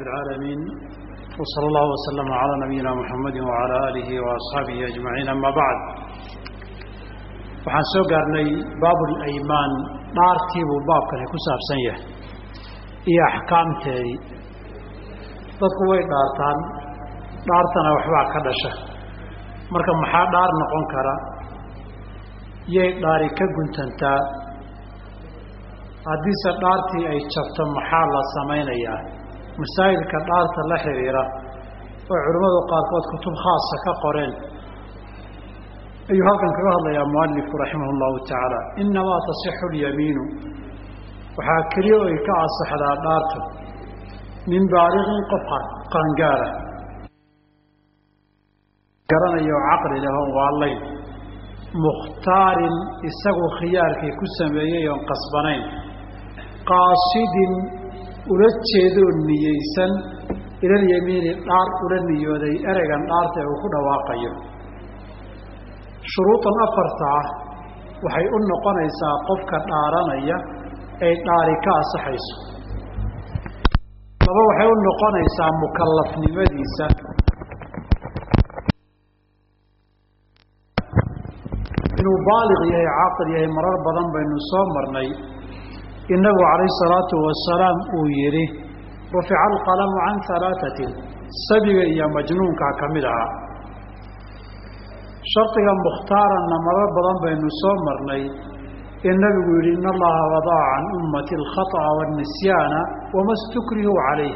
رب العالمين وصلى الله وسلم على نبينا محمد وعلى آله وأصحابه أجمعين أما بعد waxaan soo gaarnay baabulaymaan dhaartii buu baabkani ku saabsan yahay iyo axkaamteedii dadku way dhaartaan dhaartana waxbaa ka dhasha marka maxaa dhaar noqon kara yay dhaari ka guntantaa haddiise dhaartii ay jabto maxaa la samaynayaa masaa'ilka dhaarta la xidhiira oo culimmadu qaarkood kutub khaasa ka qoreen. Ayuu halkan kaga hadlayaa mualifku raximah llahu tacaala inamaa tasixu lyamiinu waxaa keliya oy ka asaxdaa dhaartu min baaliqin qof qaangaara. Garanayo caqli leh oon waalayn mukhtaarin isagu khiyaarkii ku sameeyey oon qasbanayn. Qaasidin ula jeedoo niyeysan ilalyamiini dhaar ula niyooday ereygan dhaarta uu ku dhawaaqayo. Shuruudan afarta ah waxay u noqonaysaa qofka dhaaranaya ay dhaari ka asaxayso laba waxay u noqonaysaa mukallafnimadiisa. Inuu baaliq yahay caaqil yahay marar badan baynu soo marnay innagu calayhi salaatu wasalaam uu yidhi rufica alqalamu can halaatatin sabiga iyo majnuunkaa ka mid ahaa shardiga mukhtaaranna marar badan baynu soo marnay in nabigu yidhi in allaha wadaca can ummati alkhata'a waannisyaana wama stukrihu calayh.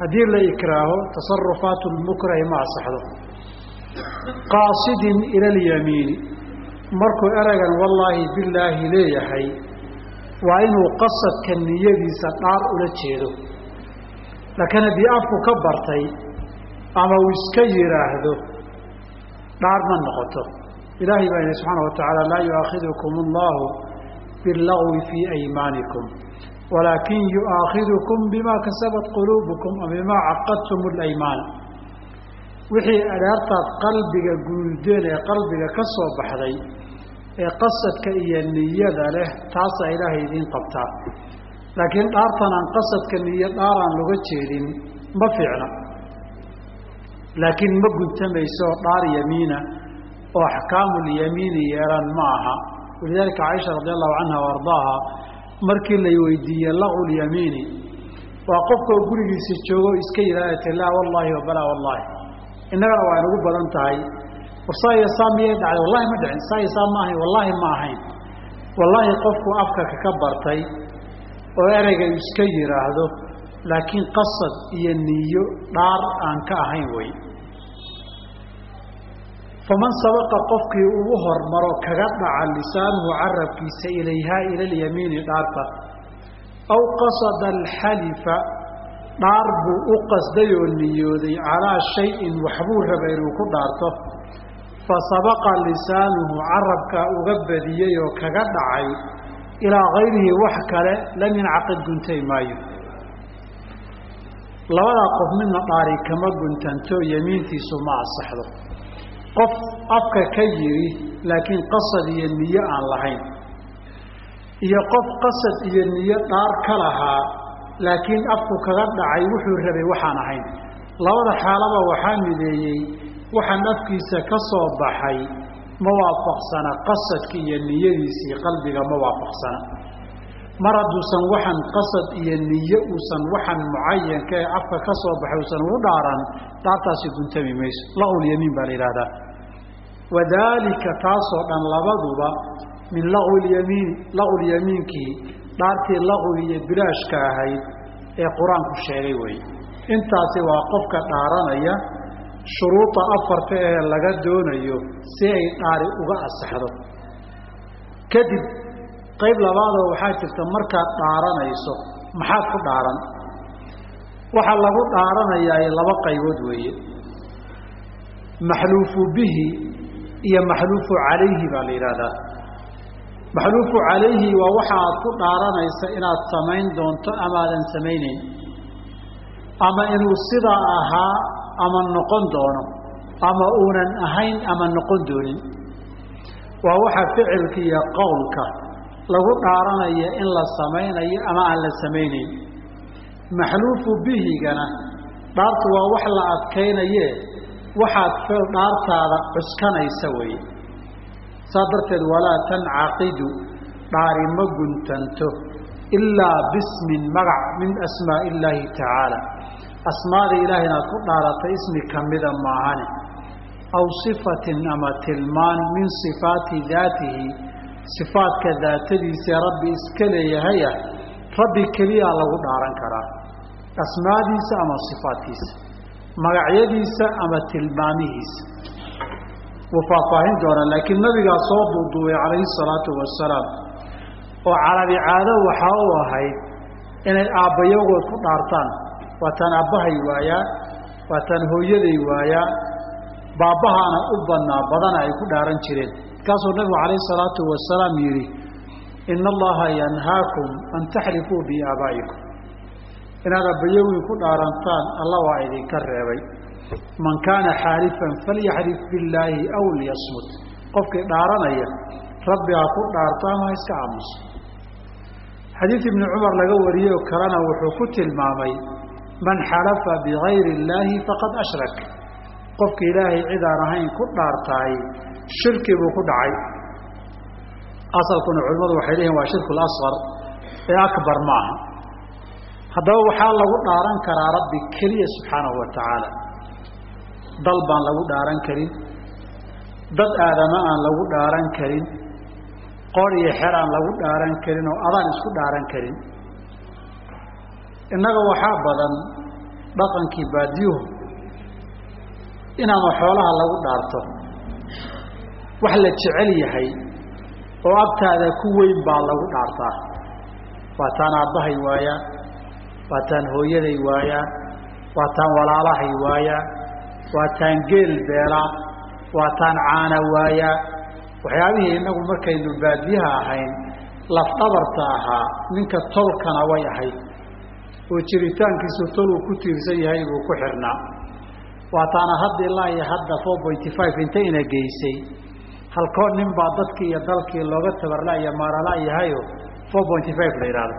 Haddii la ikraaho tasarufaatu lmukrahi ma asaxdo. Qaasidin ila alyamiini markuu ereygan wallaahi bilaahi leeyahay waa inuu qasadka niyadiisa dhaar ula jeedo. Laakiin haddii afku ka bartay ama uu iska yidhaahdo dhaar ma noqoto. Ilaahay baa yidhi subxaana wa tacaala laa yu'aakhidukum allahu billagwi fii aymaanikum walaakin yu'aakhidukum bima kasabat quluubukum ama bimaa caqadtum alaymaan. Wixii adhaartaad qalbiga guuldeen ee qalbiga ka soo baxday ee qasadka iyo niyada leh taasaa ilaahay idiin qabtaa. Laakiin dhaartan aan qasadka niyo dhaaraan loga jeedin ma fiicna. Laakiin ma guntamayso dhaar yamiina oo axkaamulyamiini yeelan ma aha. Walidaalika caaisha radi allahu canha wa ardaaha markii lay weydiiyey laqulyamiini waa qofkoo gurigiisa joogo iska yidhahdate laa wallaahi wabalaa wallaahi. Innagana waa inugu badan tahay war saaiyo saa miyay dhacday? Wallahi ma dhicin saaiyo saa ma ahayn wallaahi ma ahayn. Wallaahi qofku afka ka bartay oo ereyga iska yidhaahdo laakiin qasad iyo niyo dhaar aan ka ahayn wey faman sabaqa qofkii ugu hormaro kaga dhaca lisaanuhu carabkiisa ilayhaa ila alyamiini dhaarta aw qasada alxalifa dhaar buu u qasday oo niyooday calaa shayin waxbuu raba inuu ku dhaarto fa sabaqa lisaanuhu carabkaa uga badiyey oo kaga dhacay ilaa kayrihi wax kale lam yancaqid guntay maayo. Labadaa qof midna dhaari kama guntanto yemiintiisu ma asaxdo qof afka ka yidhi laakiin qasad iyo niyo aan lahayn. Iyo qof qasad iyo niyo dhaar ka lahaa laakiin afku kaga dhacay wuxuu rabay waxaan ahayn. Labada xaalaba waxaa mideeyey waxaan afkiisa ka soo baxay ma waafaqsana qasadka iyo niyadiisii qalbiga ma waafaqsana mar hadduusan waxan qasad iyo niyo uusan waxan mucayanka ee afka ka soo baxay uusan ugu dhaaran dhaartaasi guntami mayso. Laqulyamiin baa la yidhahdaa wadaalika taasoo dhan labaduba min laqulyamiini laqulyamiinkii dhaartii laqwi iyo bilaashka ahayd ee qur'aanku sheegay weeye. Intaasi waa qofka dhaaranaya shuruuda afarta ee laga doonayo si ay dhaari uga asaxdo kadib qayb labaadoo waxaa jirta markaad dhaaranayso maxaad ku dhaaran? Waxaa lagu dhaaranayaa laba qaybood weeye. Maxluufu bihi iyo maxluufu calayhi baa la yidhaahdaa. Maxluufu calayhi waa waxa aad ku dhaaranaysa inaad samayn doonto amaadan samaynayn. Ama inuu sidaa ahaa ama noqon doono ama uunan ahayn ama noqon doonin. Waa waxa ficilka iyo qowlka lagu dhaaranaya in la samaynayo ama aan la samaynayn. Maxluufu bihigana dhaartu waa wax la adkaynaye waxaad dhaartaada cuskanaysa weeye. Saa darteed walaa tancaqidu dhaari ma guntanto ilaa bismin magac min asmaa illaahi tacaala asmaada ilaahay inaad ku dhaaratay ismi kamida maahane aw sifatin ama tilmaan min sifaati daatihi. Sifaadka daatadiisa rabbi iska leeyahay ah rabbi keliyaa lagu dhaaran karaa. Asmaadiisa ama sifaadkiisa magacyadiisa ama tilmaamihiisa. Wuu faahfaahin doonaa laakiin nabigaa soo duuduubay calayhi salaatu wasalaam oo carabi caado waxaa u ahayd inay aabbayagood ku dhaartaan waataan aabbahay waayaa waataan hooyaday waayaa baabbahaana u badnaa badana ay ku dhaaran jireen. Markaasuu nabigu calayhi salaatu wasalaam yidhi ina allaha yanhaakum an taxlifuu biaabaa'ikum inaad abbayowiin ku dhaarantaan alla waa idinka reebay. Man kaana xaalifan falyaxlif billaahi aw liyasmut. Qofkii dhaaranaya rabbi ha ku dhaarto ama ha iska aamuso. Xadiid ibni cumar laga wariyey oo kalena wuxuu ku tilmaamay man xalafa bigayri illaahi faqad ashrak. Qofka ilaahay cid aan ahayn ku dhaartaay shirki buu ku dhacay. Asalkuna culimmadu waxay leeyihiin waa shirku lasqar ee akbar ma aha haddaba waxaa lagu dhaaran karaa rabbi keliya subxaanahu wa tacaala. Dal baan lagu dhaaran karin dad aadama aan lagu dhaaran karin qoor iyo xer aan lagu dhaaran karin oo adaan isku dhaaran karin innaga waxaa badan dhaqankii baadiyuhu inaama xoolaha lagu dhaarto. Wax la jecel yahay oo agtaada ku weyn baa lagu dhaartaa. Waataan aabbahay waayaa waataan hooyaday waayaa waataan walaalahay waayaa waataan geel beelaa waataan caana waayaa. Waxyaabihii innagu markaynu baadiyaha ahayn lafdhabarta ahaa ninka tolkana way ahayd oo jiritaankiisu tol uu ku tiirsan yahay buu ku xirnaa. Waataana hadda ilaa iyo hadda four pointy five intayna geysay. Halkoo nin baa dadkii iyo dalkii looga tabarla iyo maarala yahayo four pointy five la yidhaahdo.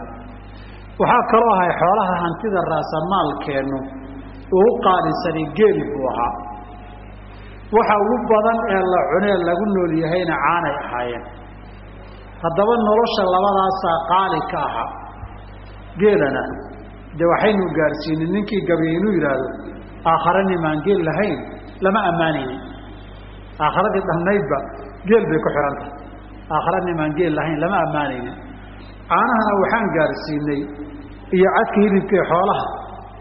Waxaa kaloo ahay xoolaha hantida raasamaalkeennu ugu qaadisani geel buu ahaa. Waxa ugu badan ee la cunee lagu nool yahayna caanay ahaayeen. Haddaba nolosha labadaasaa qaali ka ahaa geelana dee waxaynu gaadhsiinin ninkii gabiya inuu yidhaahdo aakhare nimaan geel lahayn lama ammaanaynin aakharadii dhannaydba geel bay ku xidhan tahay aakhare nimaan geel lahayn lama ammaanaynin caanahana waxaan gaadhsiinay iyo cadka hilibkii xoolaha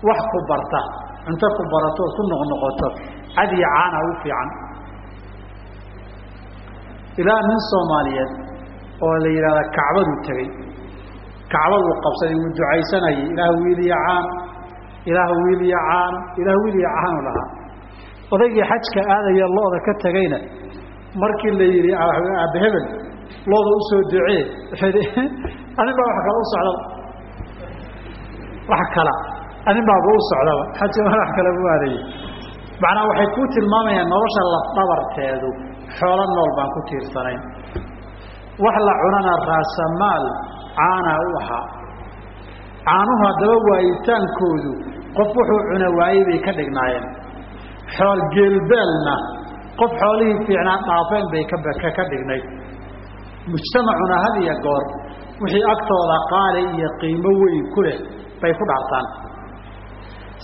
wax ku barta cunto ku barato ku noqnoqoto cad iyo caana u fiican. Ilaa nin soomaaliyeed oo la yidhahda kacbadu tegey kacbaduu qabsaday wuu ducaysanayay ilaah wiil iyo caan ilaah wiil iyo caano ilaah wiil iyo caanu lahaa. Odaygii xajka aadaya looda ka tegayna markii la yidhi aabbe hebel looda u soo ducee. Anin baa wax kala u socdaba wax kala anin baaba u socdaba xajka wax kale u aadayay. Macnaa waxay kuu tilmaamayaan nolosha lafdhabarteedu xoolo nool baan ku tiirsanayn. Wax la cunana raasamaal caana u ahaa. Caanuhu haddaba waayitaankoodu qof wuxuu cuna waayey bay ka dhignaayeen. Xool geelbeelna qof xoolihii fiicnaa dhaafeen bay ka dhignayd. Mujtamacuna had iyo goor wixii agtooda qaali iyo qiimo weyn ku leh bay ku dhaartaan.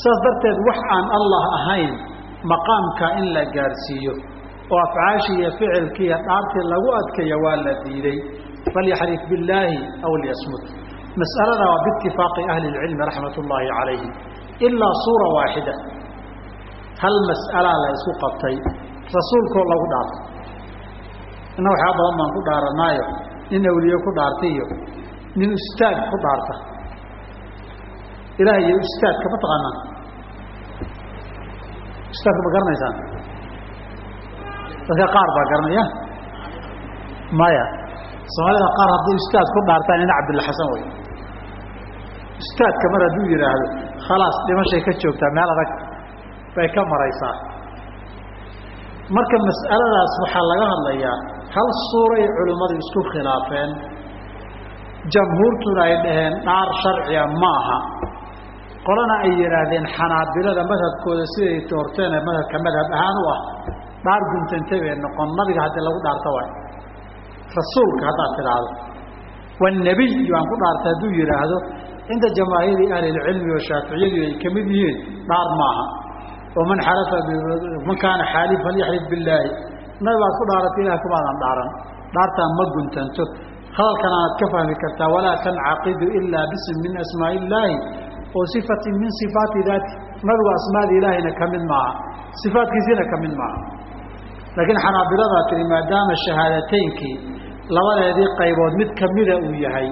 Saas darteed wax aan allah ahayn maqaamka in la gaadhsiiyo oo afcaashii iyo ficilkii iyo dhaartii lagu adkeeya waa la diiday falyaxlif billaahi aw liyasmut mas'alada waa biitifaaqi ahli lcilmi raxmat ullaahi calayhim ilaa suura waaxida hal mas'alaa la isku qabtay rasuulkoo lagu dhaarto inna waxyaa badan baan ku dhaaranaayo nin awliye ku dhaarta iyo nin ustaad ku dhaarta ilaah iyo ustaadka ma taqaanaan ustaadka ma garanaysaan dadka qaar baa garanaya maya soomaalida qaar hadday ustaad ku dhaartaan ina cabdilla wey ustaadka mar hadduu yidhaahdo khalaas dhimashay ka joogtaa meel adag bay ka maraysaa. Marka mas'aladaas waxaa laga hadlayaa hal suuray culimmadu isku khilaafeen jamhuurtuna ay dhaheen dhaar sharciga ma aha qolana ay yidhaahdeen xanaabilada madhabkooda siday doorteen madhabka madhab ahaan u ah dhaar guntantay noqon. Nabiga haddii lagu dhaarto waay rasuulka haddaad tidhaahdo. Wanabiy baan ku dhaartay hadduu yidhaahdo cinda jamaahiiri ahli lcilmi oo shaaficiyadu ay ka mid yihiin dhaar maaha. Oo man xalafa man kaana xaalif falyaxlif billaahi. Nabi baad ku dhaaratay ilah kumaadan dhaaran. Dhaartaan ma guntanto. Hadalkan aad ka fahmi kartaa walaa tancaqidu ilaa bism min asmaa illaahi oo sifatin min sifaati daati. Nabigu asmaada ilaahayna ka mid maaha. Sifaatkiisina ka mid maaha. Laakiin xanaabiladaa tihi maadaama shahaadateynkii labadeedii qaybood mid kamida uu yahay.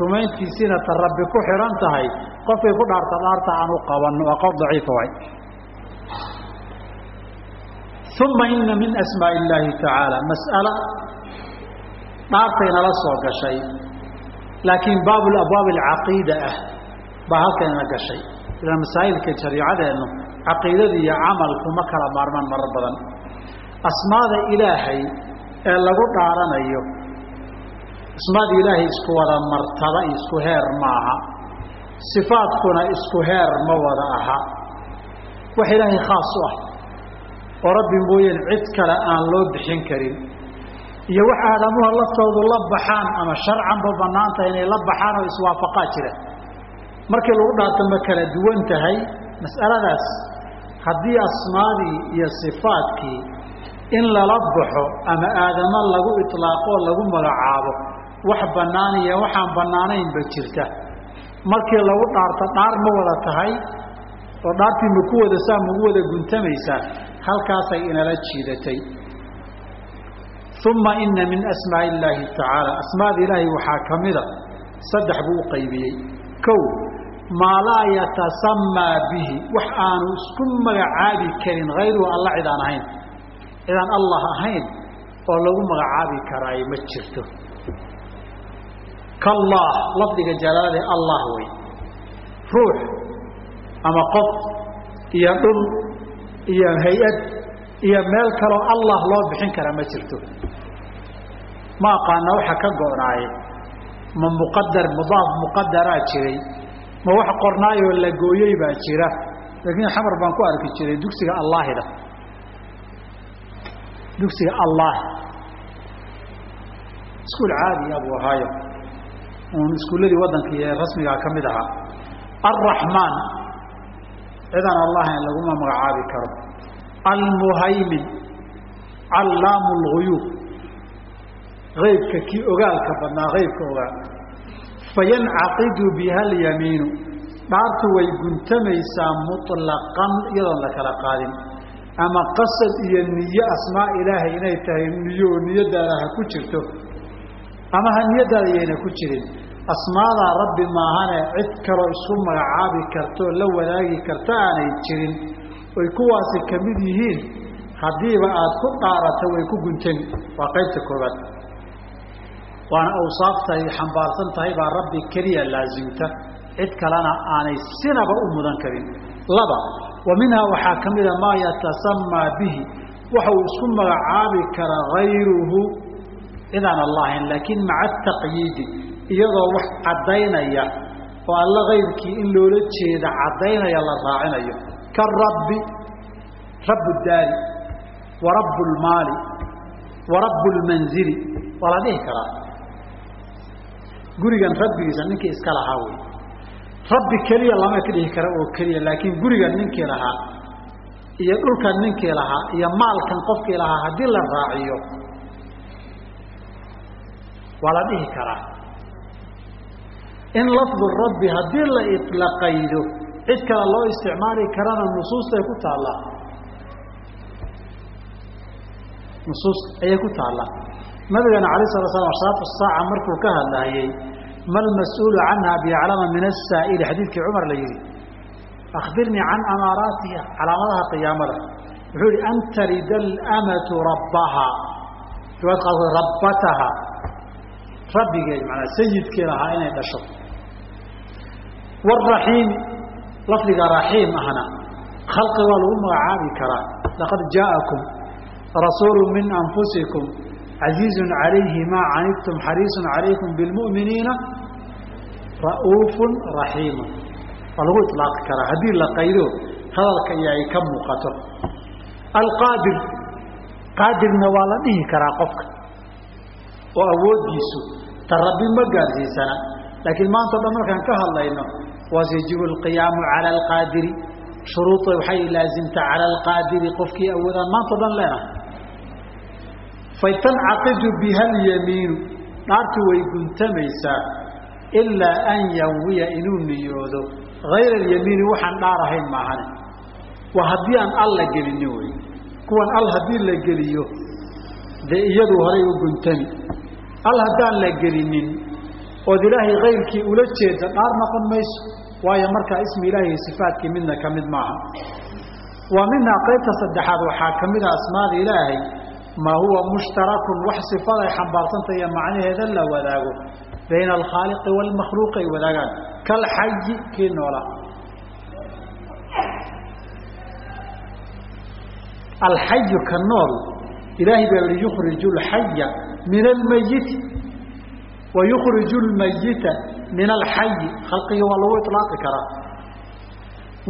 Rumayntiisiina ta rabbi ku xihan tahay. Qofkay ku dhaarta dhaarta aan u qabanno waa qof daciifa waay. Uma ina min asmaa illaahi tacaala mas'ala dhaartaynala soo gashay. Laakiin baabu abwaab alcaqiida ah baa halkaynala gashay. Ilaa masaa'ilka shariicadeennu caqiidada iyo camalku ma kala maarmaan marar badan. Asmaada ilaahay ee lagu dhaaranayo asmaada ilaahay isku wada martaba iyo isku heer maaha sifaadkuna isku heer ma wada aha. Wax ilaahay khaas u ah. Oo rabbi mooyeen cid kale aan loo bixin karin. Iyo wax aadamuha laftoodu la baxaan ama sharcanba bannaan tahay inay la baxaan oo iswaafaqaa jira. Markii lagu dhaarto ma kala duwan tahay mas'aladaas. Haddii asmaadii iyo sifaadkii in lala baxo ama aadamo lagu itlaaqoo lagu magacaabo wax bannaan iyo waxaan bannaanaynba jirta. Markii lagu dhaarto dhaar ma wada tahay oo dhaartii maku wada saa magu wada guntamaysaa halkaasay inala jiidatay. Uma ina min asmaaءi illaahi tacaala asmaada ilaahay waxaa ka mida saddex buu u qaybiyey. Kow maa laa yatasamaa bihi wax aanu isku magacaabi karin hayruhu alla cid aan ahayn. Cidaan allah ahayn oo lagu magacaabi karaayo ma jirto kallah lafdiga jalaalade allah wey ruux ama qof iyo dhul iyo hay'ad iyo meel kaloo allah loo bixin karaa ma jirto. Ma aqaana waxa ka go'naaye ma muqadar mudaaf muqadaraa jiray ma wax qornaayoo la gooyey baa jira. Laakiin xamar baan ku arki jiray dugsiga allaahida. Dugsiga allahi iskuul caadi abuu ahaayo uun iskuulladii waddankii ee rasmigaa ka mid ahaa. Alraxmaan cidaan allahayn laguma magacaabi karo. Almuhaymin callaamu lguyuub aybka kii ogaalka badnaa aybka ogaa fayancaqidu biha alyamiinu dhaartu way guntamaysaa muطlaqan iyadoon la kala qaadin. Ama qasad iyo niyo asmaa ilaahay inay tahay niyo niyadaada ha ku jirto ama ha niyadaada ku jirin. Asmaadaa rabbi maahane cid kaloo isku magacaabi kartoo la wadaagi karta aanay jirin. Oy kuwaasi ka mid yihiin. Haddiiba aad ku dhaarato way ku guntami waa qaybta koobaad waana awsaafta ay xambaarsan tahay baa rabbi keliya laasimta cid kalena aanay sinaba u mudan karin. Laba wa minhaa waxaa ka mida maa yatasamaa bihi. Waxa uu isku magacaabi karaa hayruhu cidaan allahayn laakiin maca ataqyiidi iyadoo wax caddaynaya oo alla kayrkii in loola jeeda caddaynaya la raacinayo. Karabbi rabu daari wa rabu lmaali wa rabu lmanzili waa la dhihi karaa. Gurigan rabbigiisa ninkii iska lahaa wey. Rabbi keliya lama ka dhihi kara oo keliya laakiin gurigan ninkii lahaa iyo dhulkan ninkii lahaa iyo maalkan qofkii lahaa haddii la raaciyo waa la dhihi karaa. In lafdu rabbi haddii la iطlaqaydo cid kale loo isticmaali karana nusuustay ku taallaa nusuus ayay ku taallaa nabigana alay sala slam ashraatu saaca markuu ka hadlaayey ma lmas-uulu canha biaclama min asaa'ili xadiidkii cumar la yihi akhbirnii can amaaraatiha calaamadaha qiyaamada. Wuxuu yihi an talida alamatu rabbaha riwaayad qaarkood rabbataha rabbigeed manaa sayidkii lahaa inay dhasho. Waraxiimi lafdiga raxiim ahna khalqi waa lagu magacaabi karaa. Laqad jaa'akum rasuulu min anfusikum casiizun calayhi maa canidtum xariisun calaykum bilmu'miniina ra'uufun raxiimun waa lagu ilaaqi karaa. Haddii la qaydo hadalka iyo ay ka muuqato. Alqaadir qaadirna waa la dhihi karaa qofka oo awooddiisu ta rabbi ma gaarsiisana laakiin maanta o dhan markaan ka hadlayno waas yajibu alqiyaamu cala alqaadiri. Shuruuda waxay laasimta cala alqaadiri qofkii awoodaan maanta o dhan leenahay faytancaqidu biha alyamiinu dhaartu way guntamaysaa ilaa an yanwiya inuu niyoodo. Hayra alyamiini waxaan dhaar ahayn maahane. Waa haddii aan al la gelinin wey kuwan al haddii la geliyo dee iyadu horay u guntami al haddaan la gelinin ood ilaahay kayrkii ula jeeda dhaar noqon mayso waayo markaa ismi ilaahi sifaatkii midna ka mid maaha. Waa minhaa qaybta saddexaad waxaa ka mid a asmaada ilaahay maa huwa mushtarakun wax sifada ay xambaarsantahy iyo macnaheeda la wadaago bayna alkhaaliqi waalmakhluuqi ay wadaagaan kalxayi kii noola. Alxayu ka nool ilaahay baa yihi yukhriju alxaya min almayiti wa yukhriju lmayita min alxayi khalqiga waa lagu ilaaqi karaa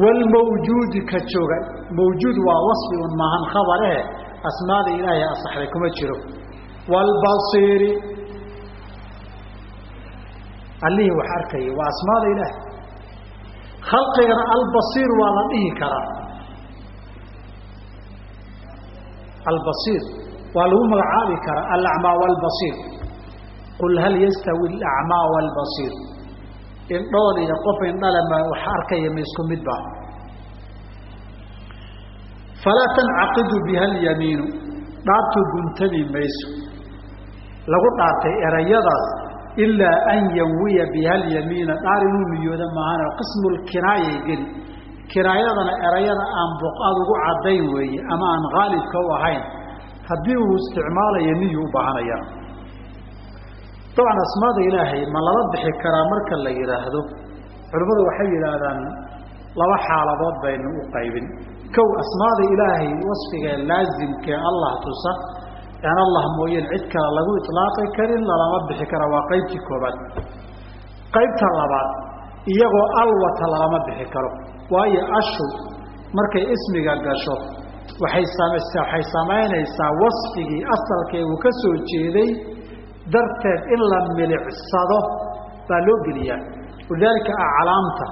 wlmawjuudi ka jooga mawjuud waa wasfi un maahan khabarehe asmaada ilaahay asaxday kuma jiro waalbasiiri allihii wax arkaya waa asmaada ilaahay khalqigana albasiir waa la dhihi karaa albasiir waa lagu magacaabi karaa alacmaa waalbasiir qul hal yastawi alacmaa waalbasiir indhool iyo qof indhalema wax arkaya ma isku mid ba. Falaa tancaqidu biha alyamiinu dhaartu guntami mayso. Lagu dhaartay erayadaas ilaa an yanwiya biha alyamiina dhaar inuu niyooda maahane qismu lkinaayay geli. Kinaayadana erayada aan buqaad ugu caddayn weeye ama aan haalibka u ahayn haddii uu isticmaalayo niyu u baahanaya dabcan asmaada ilaahay ma lala bixi karaa marka la yidhaahdo culimmadu waxay yidhaahdaan laba xaaladood baynu u qaybin. Kow asmaada ilaahay wasfigee laasimkee allah tusa. Aan allah mooyeen cid kale lagu ilaaqi karin lalama bixi kara waa qaybtii koobaad. Qaybta labaad iyagoo alwata lalama bixi karo. Waayo ashu markay ismiga gasho waxay samaynaysaa wasfigii asalkee uu ka soo jeeday darteed in la milicsado baa loo geliyaa. Walidaalika aclaamta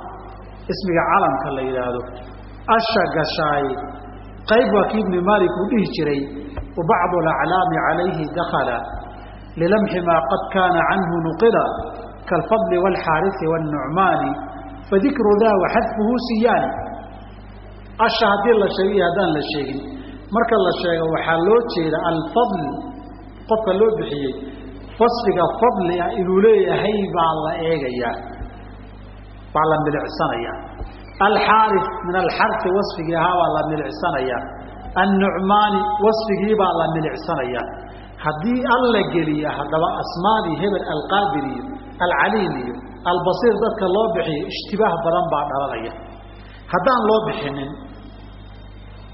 ismiga calamka la yidhaahdo asha gashaay qayb waa ibni maalik uu dhihi jiray wa alaclaami calayhi dakala lilamxi maa qad kaana canhu nuqila kaalfadli waalxaarisi wاlnucmaani fadikru daa waxadfuhu siyaani asha haddii la sheegay iyo haddaan la sheegin. Marka la sheego waxaa loo jeeda alfadl qofka loo bixiyey. Fasfiga fadliga inuu leeyahay baa la eegayaa baa la milicsanayaa alxaaris min alxarsi wasfigii ahaa baa la milicsanayaa annucmaani wasfigii baa la milicsanayaa haddii al la geliya haddaba asmaadii hebel alqaadir iyo alcaliim iyo albasiir dadka loo bixiyo ishtibaah badan baa dhalanaya haddaan loo bixinin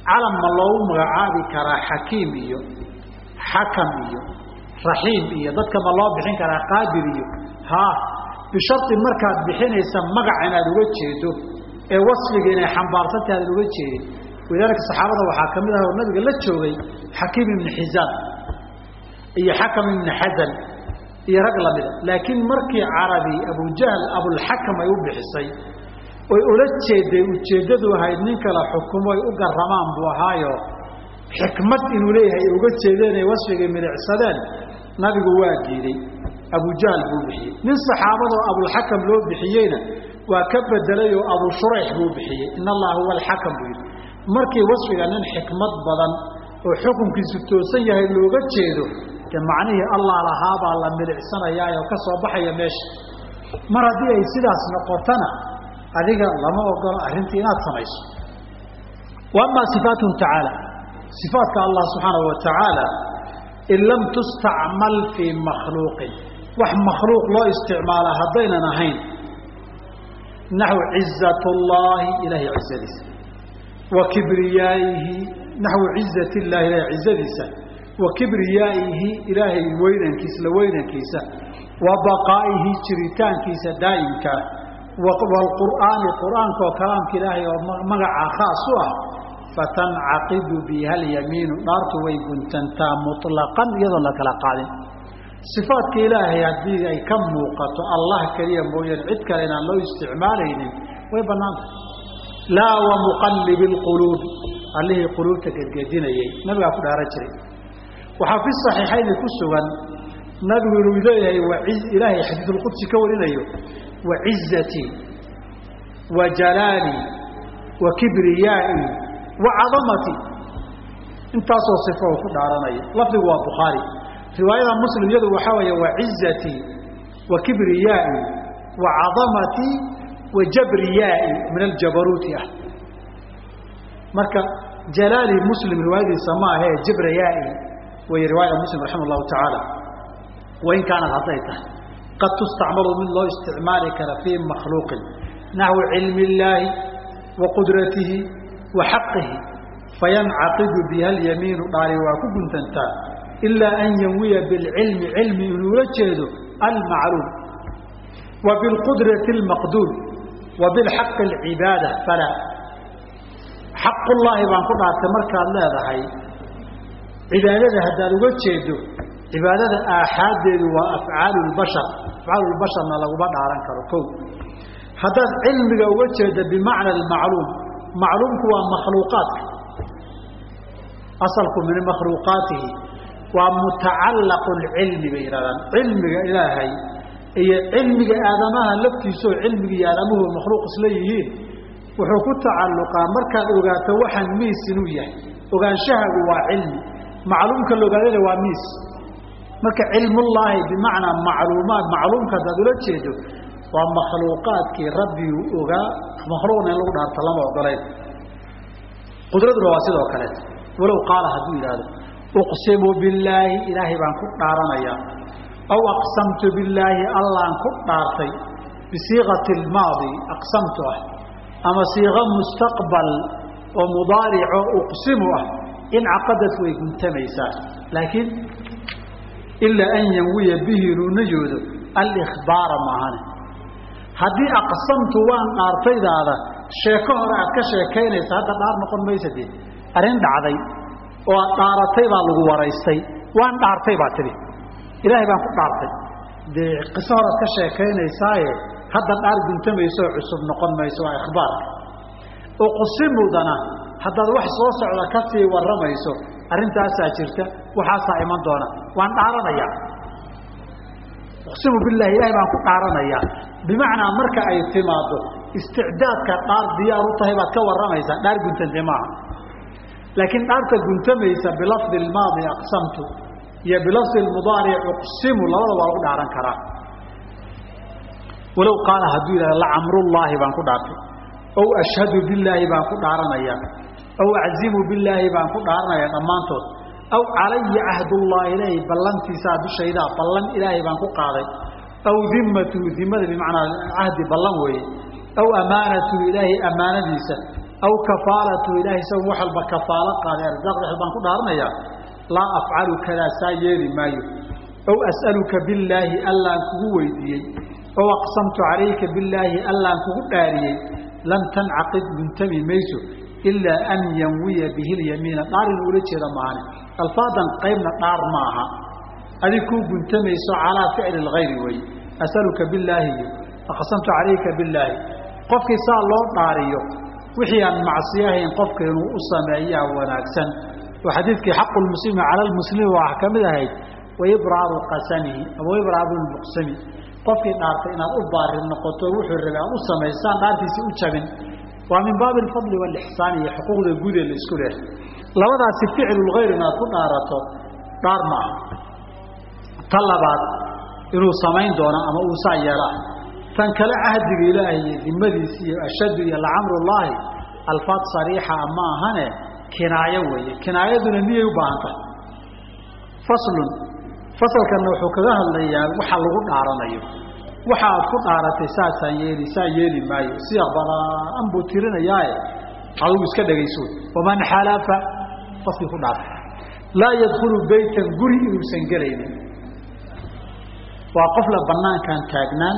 calam ma loogu magacaabi karaa xakiim iyo xakam iyo raxiim iyo dadka ma loo bixin karaa qaadir iyo haa bishari markaad bixinaysa magac inaad uga jeedo ee wasfiga inay xambaarsantahay aadan uga jeedin walidaalika saxaabada waxaa ka mid ah oo nabiga la joogay xakiim ibni xisaam iyo xakam ibni xasan iyo rag lamida laakiin markii carabi abujahl abulxakam ay u bixisay oy ula jeeday ujeeddadu ahayd nin xukumo ay u garamaan buu ahaayo. Xikmad inuu leeyahay ay uga jeedeen ay wasfigay milicsadeen nabigu waa diiday. Abujahl buu bixiyey. Nin saxaabadoo abulxakam loo bixiyeyna waa ka bedelay oo abu shurayx buu bixiyey. In allaha huwa alxakam buu yidhi. Markii wasfiga nin xikmad badan oo xukunkiisu toosan yahay looga jeedo dee macnihii allah lahaabaa la milicsanayaa oo ka soo baxaya meesha. Mar haddii ay sidaas noqotona adiga lama ogolo arrintii inaad samayso. Wa sifaatuhu tacaala sifaatka allah subxaanahu wa tacaala in lam tustacmal fii makhluuqin wax makhluuq loo isticmaala haddaynan ahayn. Naxwu cizat llahi ilahay cizadiisa wa kibriyaa'ihi naxwu cizat illahi ilahay cizadiisa wa kibriyaa'ihi ilaahay weynankiisa la weynankiisa. Wa baqaa'ihi jiritaankiisa daa'imkaa waalqur'aani qur'aanka oo kalaamka ilaahay oo magaca khaas u ah fatancaqidu biha alyamiinu dhaartu way guntantaa muطlaqan iyadoon la kala qaadin sifaadka ilaahay haddii ay ka muuqato allah keliya mooyaan cid kale inaan loo isticmaalaynin way bannaanta laa wamuqallibi اlquluub allihii quluubta gedgedinayay nabigaa ku dhaaran jiray waxaa fi صaxiixayni ku sugan nabigu inuu leeyahay ilaahay xadiisulqudsi ka warinayo wa kibriyaai wa cadamatii intaasoo uu ku dhaaranayo lafdigu waa bukhaari riwaayada muslim iyadu waxaa weeye wa cadamatii wa jabriyaai min aljabaruuti ah. Marka jalaali muslim riwaayadiisa ma ahee jabriyaai way riwaayada muslim raxima allahu tacaala wain kaanad hadday tahay qad tustacmalu mid loo isticmaali kara fii makhluuqin naxwi cilmi illaahi wa qudratihi wa xaqihi fayancaqidu biha alyamiinu dhaari waa ku guntantaa ilaa an yanwiya bilcilmi cilmi inuula jeedo almacluum wa bilqudrati almaqduur wa bilxaqi alcibaada falaa xaqullaahi baan ku dhaartay markaad leedahay cibaadada haddaad uga jeedo cibaadada aaxaaddeedu waa afcaalu lbashar afcaalu lbasharna laguma dhaaran karo kow. Haddaad cilmiga uga jeeda bimacna almacluum macluumku waa makhluuqaadka. Asalku min makhluuqaatihi. Waa mutacallaqu lcilmi bay yidhahdaan cilmiga ilaahay iyo cilmiga aadamaha laftiisaoo cilmiga iyo aadamuhu makhluuq isla yihiin wuxuu ku tacalluqaa markaad ogaato waxaan miis inuu yahay. Ogaanshahaagu waa cilmi. Macluumka la ogaadana waa miis marka cilmullaahi bimacnaa macluumaad macluumka haddaad ula jeedo waa makhluuqaadkii rabbigu ogaa makhluuqna in lagu dhaarto lama ogolayn. Qudraduna waa sidoo kaleeto walow qaala hadduu yidhaahdo uqsimu billaahi ilaahay baan ku dhaaranayaa aw aqsamtu billaahi allaan ku dhaartay bisiiqati lmaadi aqsamtu ah ama siiqo mustaqbal oo mudaarico uqsimu ah incaqadat way guntamaysaa laakiin ilaa an yanwiya bihi inuu najoodo alikhbaara maahane haddii aqsamtu waan dhaartaydaada sheeko hore aad ka sheekaynaysa hadda dhaar noqon maysa dee arrin dhacday oo aad dhaaratay baa lagu waraystay waan dhaartay baa tidhi ilaahay baan ku dhaartay dee qiso hore aad ka sheekaynaysaaye hadda dhaar guntamayso oo cusub noqon mayso waa ikhbaarka uqsimudana haddaad wax soo socda ka sii warramayso arrintaasaa jirta waxaasaa iman doona. Waan dhaaranayaa uqsimu billahi ilahay baan ku dhaaranayaa bimacnaa marka ay timaado isticdaadka dhaar diyaar u tahay baad ka warramaysaa dhaar guntante maaha. Laakiin dhaarta guntamaysa bilafdi lmaadi aqsamtu iyo bilafdi mudaaric uqsimu labada waa lagu dhaaran karaa. Walow qaala hadduu yidhahdo lacamrullaahi baan ku dhaartay. Ow ashhadu billaahi baan ku dhaaranayaa aw aczimu billaahi baan ku dhaaranaya dhammaantood aw calaya cahdullahi ilaahi ballantiisaa dushaydaa ballan ilaahay baan ku qaaday aw dimmatuhu dimada bimacnaa cahdi ballan weeye aw amaanatuhu ilaahay ammaanadiisa aw kafaalatuhu ilaahay isaga wax walba kafaalo qaaday arsaaq dhex baan ku dhaaranayaa laa afcalu kadaa saa yeeli maayo aw as'aluka billaahi allaan kugu weydiiyey aw aqsamtu calayka billaahi allaan kugu dhaariyey lam tancaqid guntami mayso ilaa an yanwiya bihi lyamiina dhaar inu ula jeeda maane alfaadan qaybna dhaar ma aha adig kuu guntamayso calaa ficli lgayri weeye asaluka billaahi iyo aqsamtu calayka billaahi qofkii saa loo dhaariyo wixii aan macsiyahayn qofka inuu u sameeyaa wanaagsan oo xadiidkii xaqu lmuslimi cala lmuslimi waa ka mid ahayd waibraaru qasamihi ama waibraaru lmuqsami qofkii dhaartay inaad u baarin noqoto wuxuu rabay aad u samaysaan dhaartiisii u jabin waa min baabi alfadli walixsaan iyo xuquuqda guud ee la isku leh labadaasi ficlulgayr inaad ku dhaarato dhaar ma aha. Ta labaad inuu samayn doono ama uu saa yeelaa tan kale cahdiga ilaahay dimadiisi iyo ashaddu iyo lacamrullaahi alfaad sariixa ma ahane kinaayo weeye. Kinaayaduna niyay u baahan tahay. Faslun fasalkanna wuxuu kaga hadlayaa waxa lagu dhaaranayo. Waxa aad ku dhaaratay saasaan yeeli saa yeeli maayo. Siya badaan buu tirinayaae adigu iska dhegayso waman xalafa qofkii ku dhaartay laa yadkhulu beytan guri inuusan gelaynin waa qof la banaankan taagnaan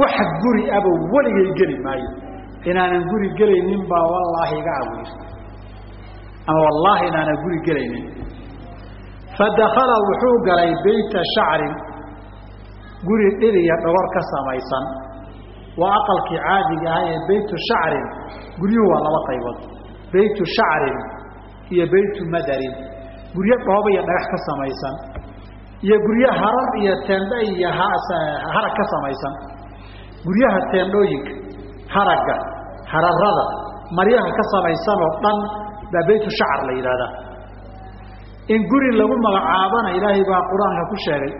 wax guri aba weligay geli maayo. Inaanan guri gelaynin baa wallaahi iga awiir ama wallaahi inaanan guri gelaynin. Fadakala wuxuu galay beyta shacrin. Guri dhir iyo dhogor ka samaysan. Waa aqalkii caadiga ah ee beytu shacrin. Guryuhu waa laba qaybood. Beytu shacrin iyo beytu madarin. Guryo dhooba iyo dhagax ka samaysan. Iyo guryo harar iyo teendho iyo harag ka samaysan. Guryaha teendhooyinka haragga hararada maryaha ka samaysan oo dhan baa beytu shacr la yidhahdaa in guri lagu magacaabana ilaahay baa qur'aanka ku sheegay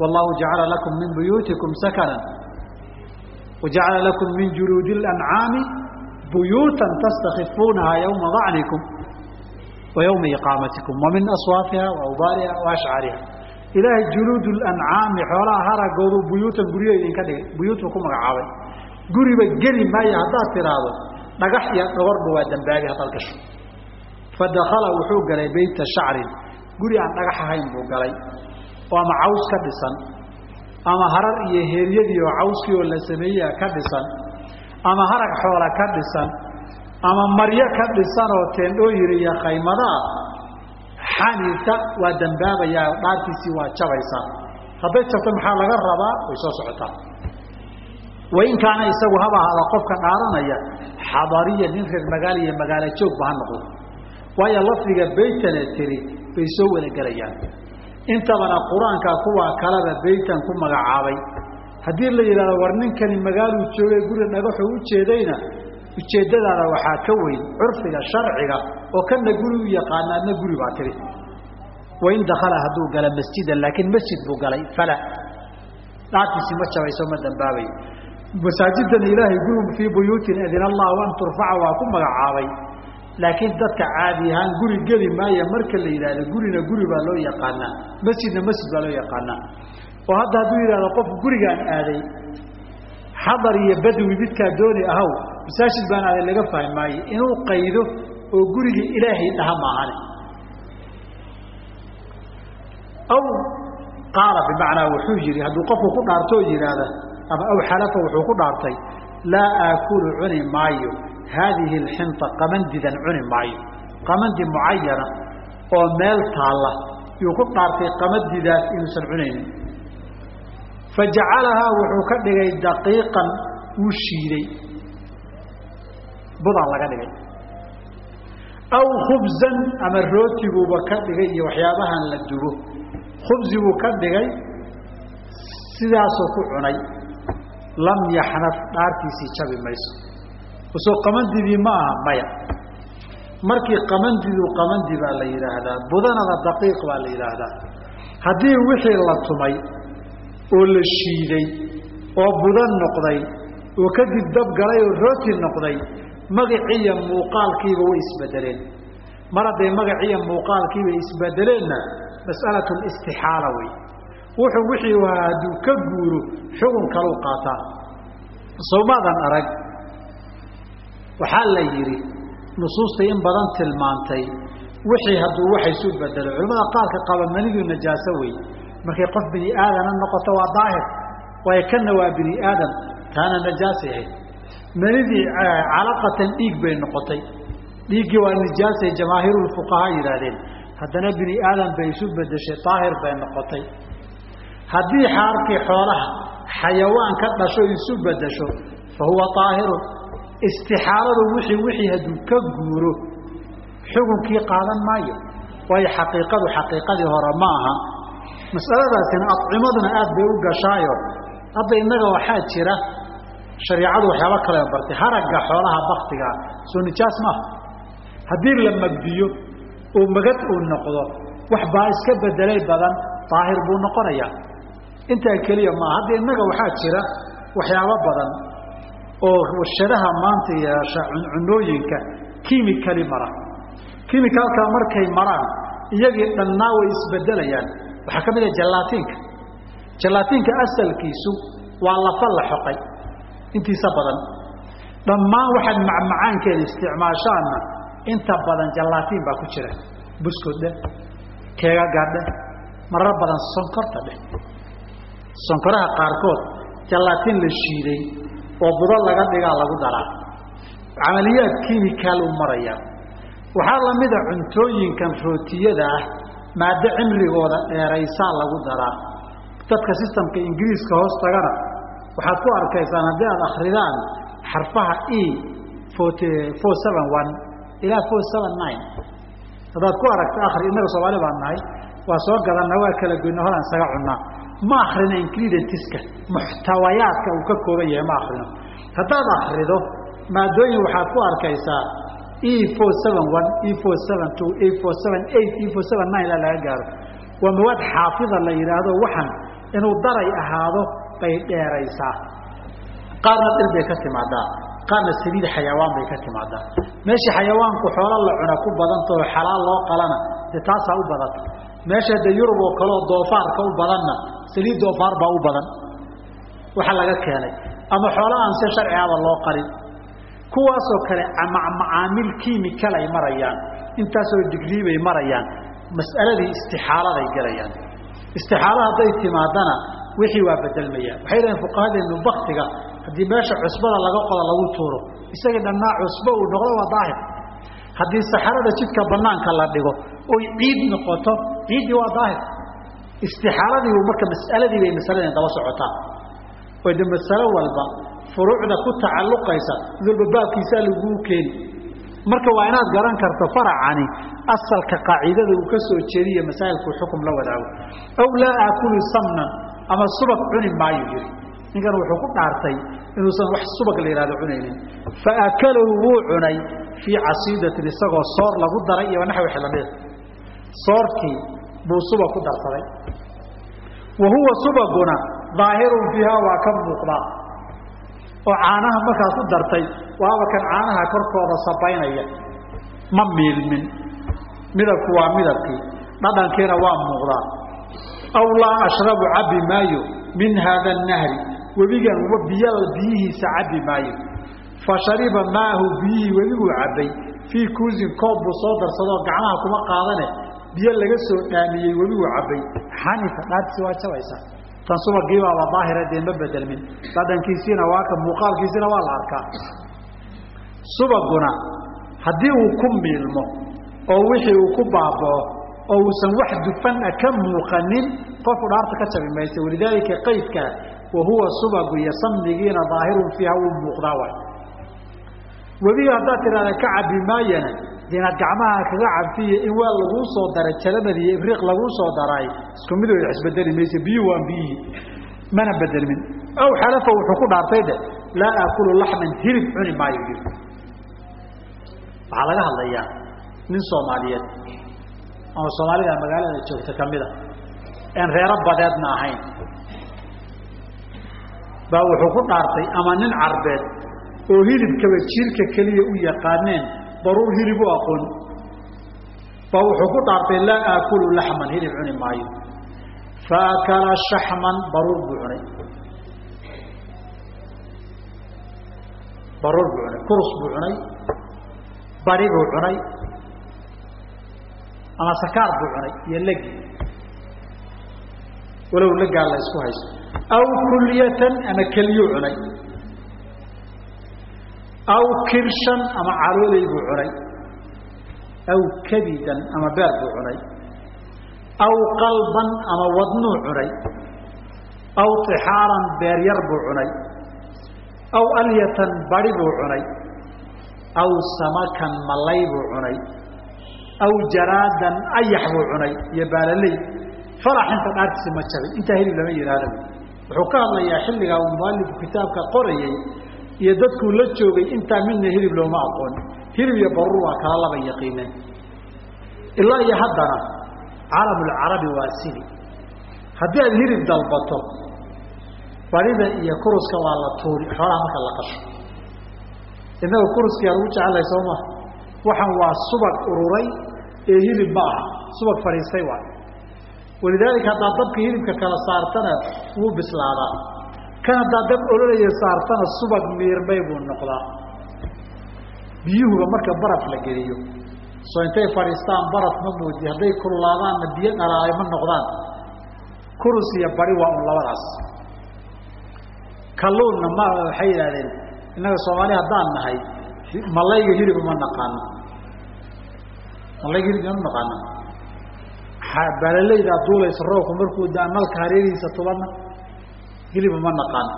wallahu jacala lakum min buyuutikum sakanan wajacala lakum min juluudi اlancaami buyuutan tastakifuunaha yowma dacnikum yowma iqaamatikum wa min aswaafiha wa awbaariha wa ashcaariha ilaahay juluud lancaami xoolaha haragoodu buyuutan guryo idinka dhigay buyuutu ku magacaabay guriba geli maayo haddaad tiraahdo dhagax iyo dhogorba waa dambaabi haddaad gasho fadakala wuxuu galay beyta shacrin guri aan dhagax ahayn buu galay oo ama caws ka dhisan ama maryo ka dhisan oo teendhooyin iyo khaymadaa xaniita waa dambaabayaa dhaartiisii waa jabaysaa hadday jabto maxaa laga rabaa? Way soo socotaa. Wain kaana isagu haba ahaada qofka dhaaranaya xadariya nin reer magaalo iyo magaalo joogba ha noqdo. Waayo lafdiga beytana tiri bay soo wada gelayaan intabana qur'aanka kuwaa kaleba beytan ku magacaabay. Haddii la yidhahdo war ninkani magaaluu joogay guri dhagaxuu u jeedayna ujeeddadaana waxaa ka weyn curfiga sharciga oo kana guri u yaqaana adna guri baa tiri. Wain dakala hadduu gala masjidan laakiin masjid buu galay fala. Dhaartiisi ma jabayso ma dambaabayo. Masaajidan ilaahay guri fii buyuutin adin allahu an turfaca waa ku magacaabay. Laakiin dadka caadi ahaan guri geli maaya marka la yidhahdo gurina guri baa loo yaqaanaa masjidna masjid baa loo yaqaanaa oo hadda hadduu yidhahdo qof gurigaan aaday xadar iyo badwi midkaa dooni ahaw masaajid baan aaday laga fahmi maayo inuu qaydo oo gurigii ilaahay dhaha maahane. Aw qaala bimacnaa wuxuu yihi hadduu qofku ku dhaarto oo yidhaahda ama aw xalafa wuxuu ku dhaartay laa aakulu cuni maayo haadihi alxinta qamandidan cuni maayo. Qamandi mucayana oo meel taalla yuu ku dhaartay qamandidaas inuusan cunaynin. Fa wuxuu ka dhigay daqiiqan wuu shiiday budaan laga dhigay. Aw khubzan ama rootiguuba ka dhigay iyo waxyaabahan la dugo khubziguu ka dhigay sidaasuu ku cunay. Lam yaxnaf dhaartiisii jabi mayso. Usoo qamandidii ma aha maya. Markii qamandidu qamandi baa la yidhaahdaa budanada daqiiq baa la yidhaahdaa. Haddii wixii la tumay oo la shiiday oo budan noqday oo kadib dab galay oo rooti noqday magaciiyo muuqaalkiiba way isbedeleen. Mar hadday magaciiyo muuqaalkiiba isbedeleenna mas'alatu istixaala wey wuxuu wixii ahaa hadduu ka guuro xugun kaluu qaataa sawmaadan arag waxaa la yidhi nusuusta in badan tilmaantay wixii hadduu wax isu bedelo culamada qaarka qaba manidu najaaso wey markay qof bini aadana noqoto waa daahir waayo kana waa bini aadam taana najaasay ahayd manidii calaqatan dhiig bay noqotay. Dhiiggii waa nijaasay jamaahiirulfuqahaa yidhaahdeen. Haddana bini aadam bay isu bedeshay daahir bay noqotay. Haddii xaarkii xoolaha xayawaan ka dhasho isu bedesho fa huwa daahirun istixaaladu wixii wixii hadduu ka guuro xukunkii qaadan maayo. Waayo xaqiiqadu xaqiiqadii hore ma aha. Masaladaasina adcimaduna aad bay u gashaayo. Hadda innaga waxaa jira shariicadu waxyaaba kale bartay. Haragga xoolaha baktigaa soo nijaas maaha haddii la magdiyo oo magad uu noqdo wax baa iska bedelay badan daahir buu noqonayaa intaa keliya maaha hadda innaga waxaa jira waxyaabo badan oo warshadaha maanta yeesha cuncunooyinka kimikali mara kimicalka markay maraan iyagii dhannaa way isbedelayaan waxaa ka mid ah jallaatinka. Jallaatinka asalkiisu waa lafa la xoqay intiisa badan. Dhammaan waxaad macmacaankeeda isticmaashaanna inta badan jallaatiin baa ku jira. Buskod dheh keegaga dheh marar badan sonkorta dheh sonkoraha qaarkood jalaatin la shiiday oo budo laga dhigaa lagu daraa camaliyaad kimikaal u maraya. Waxaa lamida cuntooyinkan rootiyada ah maado cimrigooda dheeraysaa lagu daraa dadka sistamka ingiriiska hoos tagana waxaad ku arkaysaan haddii aad akridaan xarfaha e four seven one ilaa four seven nine. Haddaad ku aragta akri innaga soomaali baan nahay waa soo gadanna waa kala goyna holaan isaga cunnaa ma akrina ingredentiska muxtawayaadka uu ka kooban yahay ma akrino haddaad akrido maadooyin waxaad ku arkaysaa e four seven one e four seven two e four seven eight e four seven nine ilaa laga gaaro. Waa mawaad xaafida la yidhaahdo waxan inuu daray ahaado bay dheeraysaa qaarna dhir bay ka timaadaa. Qaarna saliid xayawaan bay ka timaadaa. Meeshii xayawaanku xoola la cuna ku badantao xalaal loo qalana dee taasaa u badata meesha de yurub oo kaleoo doofaarka u badanna saliid doofaar baa u badan. Waxa laga keenay. Ama xoola aan si sharciaba loo qalin kuwaasoo kale macaamil kimikal ay marayaan. Intaasoo digrii bay marayaan. Mas'aladii istixaaladay gelayaan istixaala hadday timaadana wixii waa bedelmayaan waxay dhahen fuqahadeenu baktiga haddii meesha cusbada laga qodo lagu tuuro isagii dhannaa cusbo uu noqdo waa daahir. Haddii saxarada jidka banaanka la dhigo oy ciid noqoto ciiddii waa daahir. Istixaaladii marka mas'aladii bay masaladeen daba socotaa. Oo de masalo walba furuucda ku tacalluqaysa mid walba baabkiisaa laguu keeni marka waa inaad garan karto faracani asalka qaacidada uu ka soo jeediye masaa'ilkuu xukum la wadaago. Aw laa aakulu samnan ama subag cuni maayo yiri. Ninkan wuxuu ku dhaartay inuusan wax subag la yihahdo cunaynin. Fa akalahu wuu cunay fii casiidatin isagoo soor lagu daray iyo naxwi xilamida soorkii buu subag ku darsaday. Wa huwa subaguna daahirun fiiha waa ka muuqdaa oo caanaha markaad ku dartay waaba kan caanaha korkooda sabaynaya. Ma miilmin. Midabku waa midabkii. Dhadhankiina waa muuqdaa aw laa ashrabu cabbi maayo min haada nahri webigan biy biyihiisa cabbi maayo fa shariba maahu biyihii webiguu cabbay fii kuusin koob buu soo darsadoo gacmaha kuma qaadane biyo laga soo dhaamiyey webiguu cabbay xanifa dhaartiisi waa jabaysaa tan subagiibaaba daahira dee ma bedelmin dhadhankiisiina waa ka muuqaalkiisina waa la arkaa subaguna haddii uu ku miilmo oo wixii uu ku baabao oo uusan wax dufana ka muuqanin qofku dhaarta ka jabi maysa walidaalika qaydkaa wa huwa subagu iyo samnigiina daahirun fiiha wuu muuqdaa waay. Webiga haddaad tidhahda ka cabi maayana inaad gacmaha kaga cabtiyo in waa laguu soo daray jalamad iyo ibriiq laguu soo daray isku mid wayda isbedeli mayse biyuhu waan biyihii mana bedelmin. Aw xalafa wuxuu ku dhaartay de laa aakulu laxman hilib cuni maayo yiri waxaa laga hadlayaa nin soomaaliyeed ama soomaalida magaalada joogta kamida een reero badeedna ahayn. Baa wuxuu ku dhaartay ama nin carbeed oo hilibkaba jiirka keliya u yaqaaneen baruur hilib u aqoon. Baa wuxuu ku dhaartay laa aakulu laxman hilib cuni maayo. Fa akala shaxman baruur buu cunay. Baruur buu cunay kurus buu cunay bari buu cunay ama sakaar buu cunay iyo legi walow legaa la isku haysto. Aw kulyatan ama keliyuu cunay. Aw kirshan ama calooley buu cunay. Aw kabidan ama beer buu cunay. Aw qalban ama wadnuu cunay. Aw tixaaran beeryar buu cunay. Aw alyatan bari buu cunay. Aw samakan malay buu cunay aw jaraadan ayax buu cunay iyo baalaley farax inta dhaartiisi ma jabin. Intaa hilib lama yihahdo wuxuu ka hadlayaa xilligaa uu mualifku kitaabka qorayay iyo dadkuu la joogay intaa midna hilib looma aqoon. Hilib iyo baruur waa kala laba yaqiineen. Ilaa iyo haddana caalamulcarabi waa sidi haddii aad hilib dalbato barida iyo kuruska waa la tuuri. Xoolaha marka la qasho. Innaga kuruskiyaa lagu jecelahay soo maa waxaan waa subag ururay ee hilib ma aha. Subag fadhiistay waay. Walidaalika haddaad dabka hilibka kala saartana wuu bislaadaa. Kan haddaad dab ololaya saartana subag miirmay buu noqdaa. Biyuhuba marka baraf la geliyo. Soo intay fadhiistaan baraf ma moodi hadday kululaadaanna biyo dhalaalay ma noqdaan. Kurus iyo bari waa un labadaas. Kalluunna ma waxay yidhahdeen innaga soomaali haddaan nahay malayga hiliba ma naqaano malayga hilib ma naqaana balalaydaa duulaysa roobku markuu daa nalka hareerihiisa tubanna hiliba ma naqaano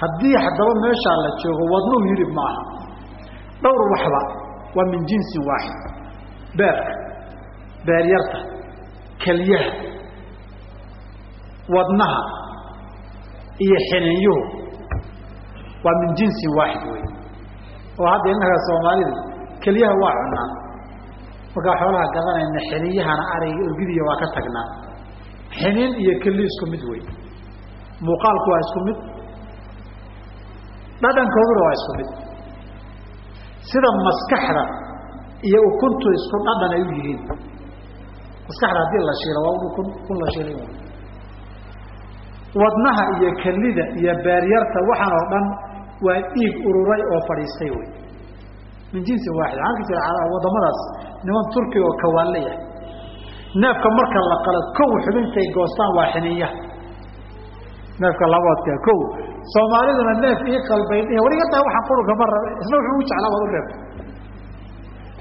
haddii haddaba meeshaa la joogo wadnuhu hilib ma aha. Dhowr waxba waa min jinsin waaxid. Beerka beeryarta kelyaha wadnaha iyo xininyuhu waa min jinsin waaxid wey oo hadda innaga soomaalidu kelyaha waa cunaa markaa xoolaha gadanayna xiniyahana ariga orgidiya waa ka tagnaa. Xiniin iyo keli isku mid wey muuqaalku waa isku mid. Dhadhankooduna waa isku mid. Sida maskaxda iyo ukuntu isku dhadhan ay u yihiin. Maskaxda haddii la shiilo waa ukun kun la shiilay wadnaha iyo kelida iyo beeryarta waxaan oo dhan waa dhiig ururay oo fadhiistay wey min jinsi ka jira waddamadaas niman turkiga oo kawaan leeyahay. Neefka marka la qalo kow xubintay goostaan waa xiniyaha neefka laboodka kow soomaaliduna neef ii qalbay war iga tahay waxaan qurunka ma rabe isna wuxuu u jeclaa baad u reebta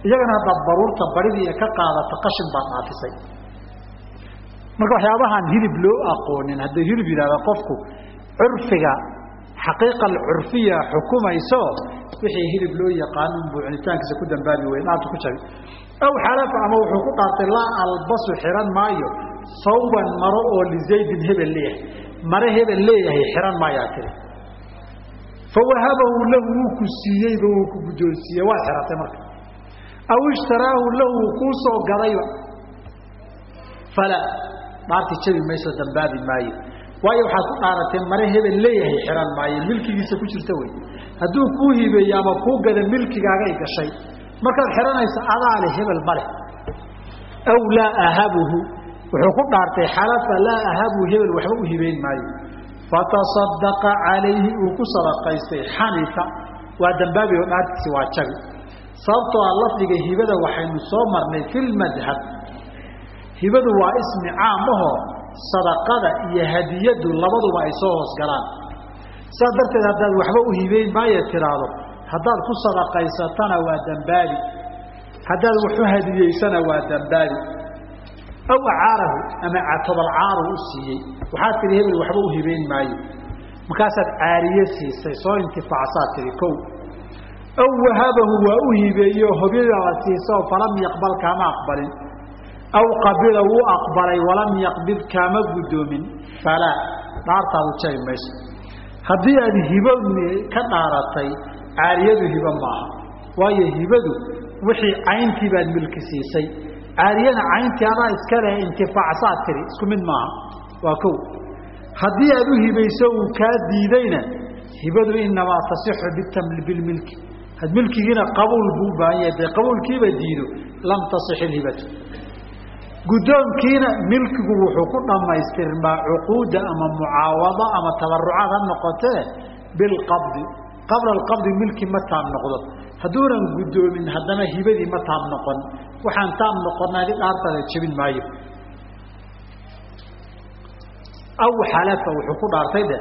iyagana haddaad baruurta baridii ka qaadata qashin baad dhaafisay marka waxyaabahaan hilib loo aqoonin haddii hilib yidhahda qofku curfiga xaqiiqa alcurfiya xukumayso wixii hilib loo yaqaano inbuu cunitaankiisa ku dambaabi wey dhaanta ku jabi. Aw xalafa ama wuxuu ku dhaartay laa albasu xiran maayo sawban maro oo lizaydin hebel leeyahay. Mare hebel leeyahay xiran maayaa tiri. Fawahabahu lahu wuu ku siiyeyba wuu ku guddoonsiiyey waa xiratay marka. Aw ishtaraahu lahu wuu kuu soo gadayba. Fala dhaartii jabi mayso dambaabi maayo waayo waxaad ku dhaaratee mare hebel leeyahay xiran maayo. Milkigiisa ku jirta wey. Hadduu kuu hibeeye ama kuu gada milkigaagay gashay. Markaad xihanaysa adaa le hebel male aw laa ahabuhu. Wuxuu ku dhaartay xalafa laa ahabuhu hebel waxba u hibeyn maayo. Fatasadaqa calayhi uu ku sadaqaystay xanifa. Waa dambaabi oo dhaartiisi waa jabi sababtoo ah lafdiga hibada waxaynu soo marnay fi lmadhab hibadu waa ismi caam ahoo sadaqada iyo hadiyadu labaduba ay soo hoos galaan. Saas darteed haddaad waxba u hibeyn maayo tiraahdo haddaad ku sadaqaysatana waa dambaabi haddaad waxu hadiyeysana waa dambaabi aw acaarahu ama tobalcaaru u siiyey waxaad tihi hebel waxba u hibeyn maayo. Markaasaad caariye siisay soo intifaacsaad tihi kow. Aw wahabahu waa u hibeeyo hobyadaada siisao falam yaqbal kaama aqbalin aw qabila wuu aqbalay walam yaqbid kaama guddoomin falaa dhaartaadu jabi mayso haddii aad hibo ka dhaaratay caariyadu hibo maaha waayo hibadu wixii cayntii baad milki siisay caariyana cayntii adaa iska leh intifaacsaad tiri isku mid maaha waa kow haddii aad u hibayso uu kaa diidayna hibadu inamaa tasixu bilmilki had milkigiina qabuul buu baahan yahay dee qabuulkiiba diido lam tasix ilhibatu guddoonkiina milkigu wuxuu ku dhammaystirmaa cuquudda ama mucaawado ama tabarucaad ha noqotee bilqabdi qabla alqabdi milki ma taab noqdo. Hadduunan guddoomin haddana hibadii ma taab noqon. Waxaan taab noqonnaa di dhaartaada jebin maayo. Aw xalafa wuxuu ku dhaartay de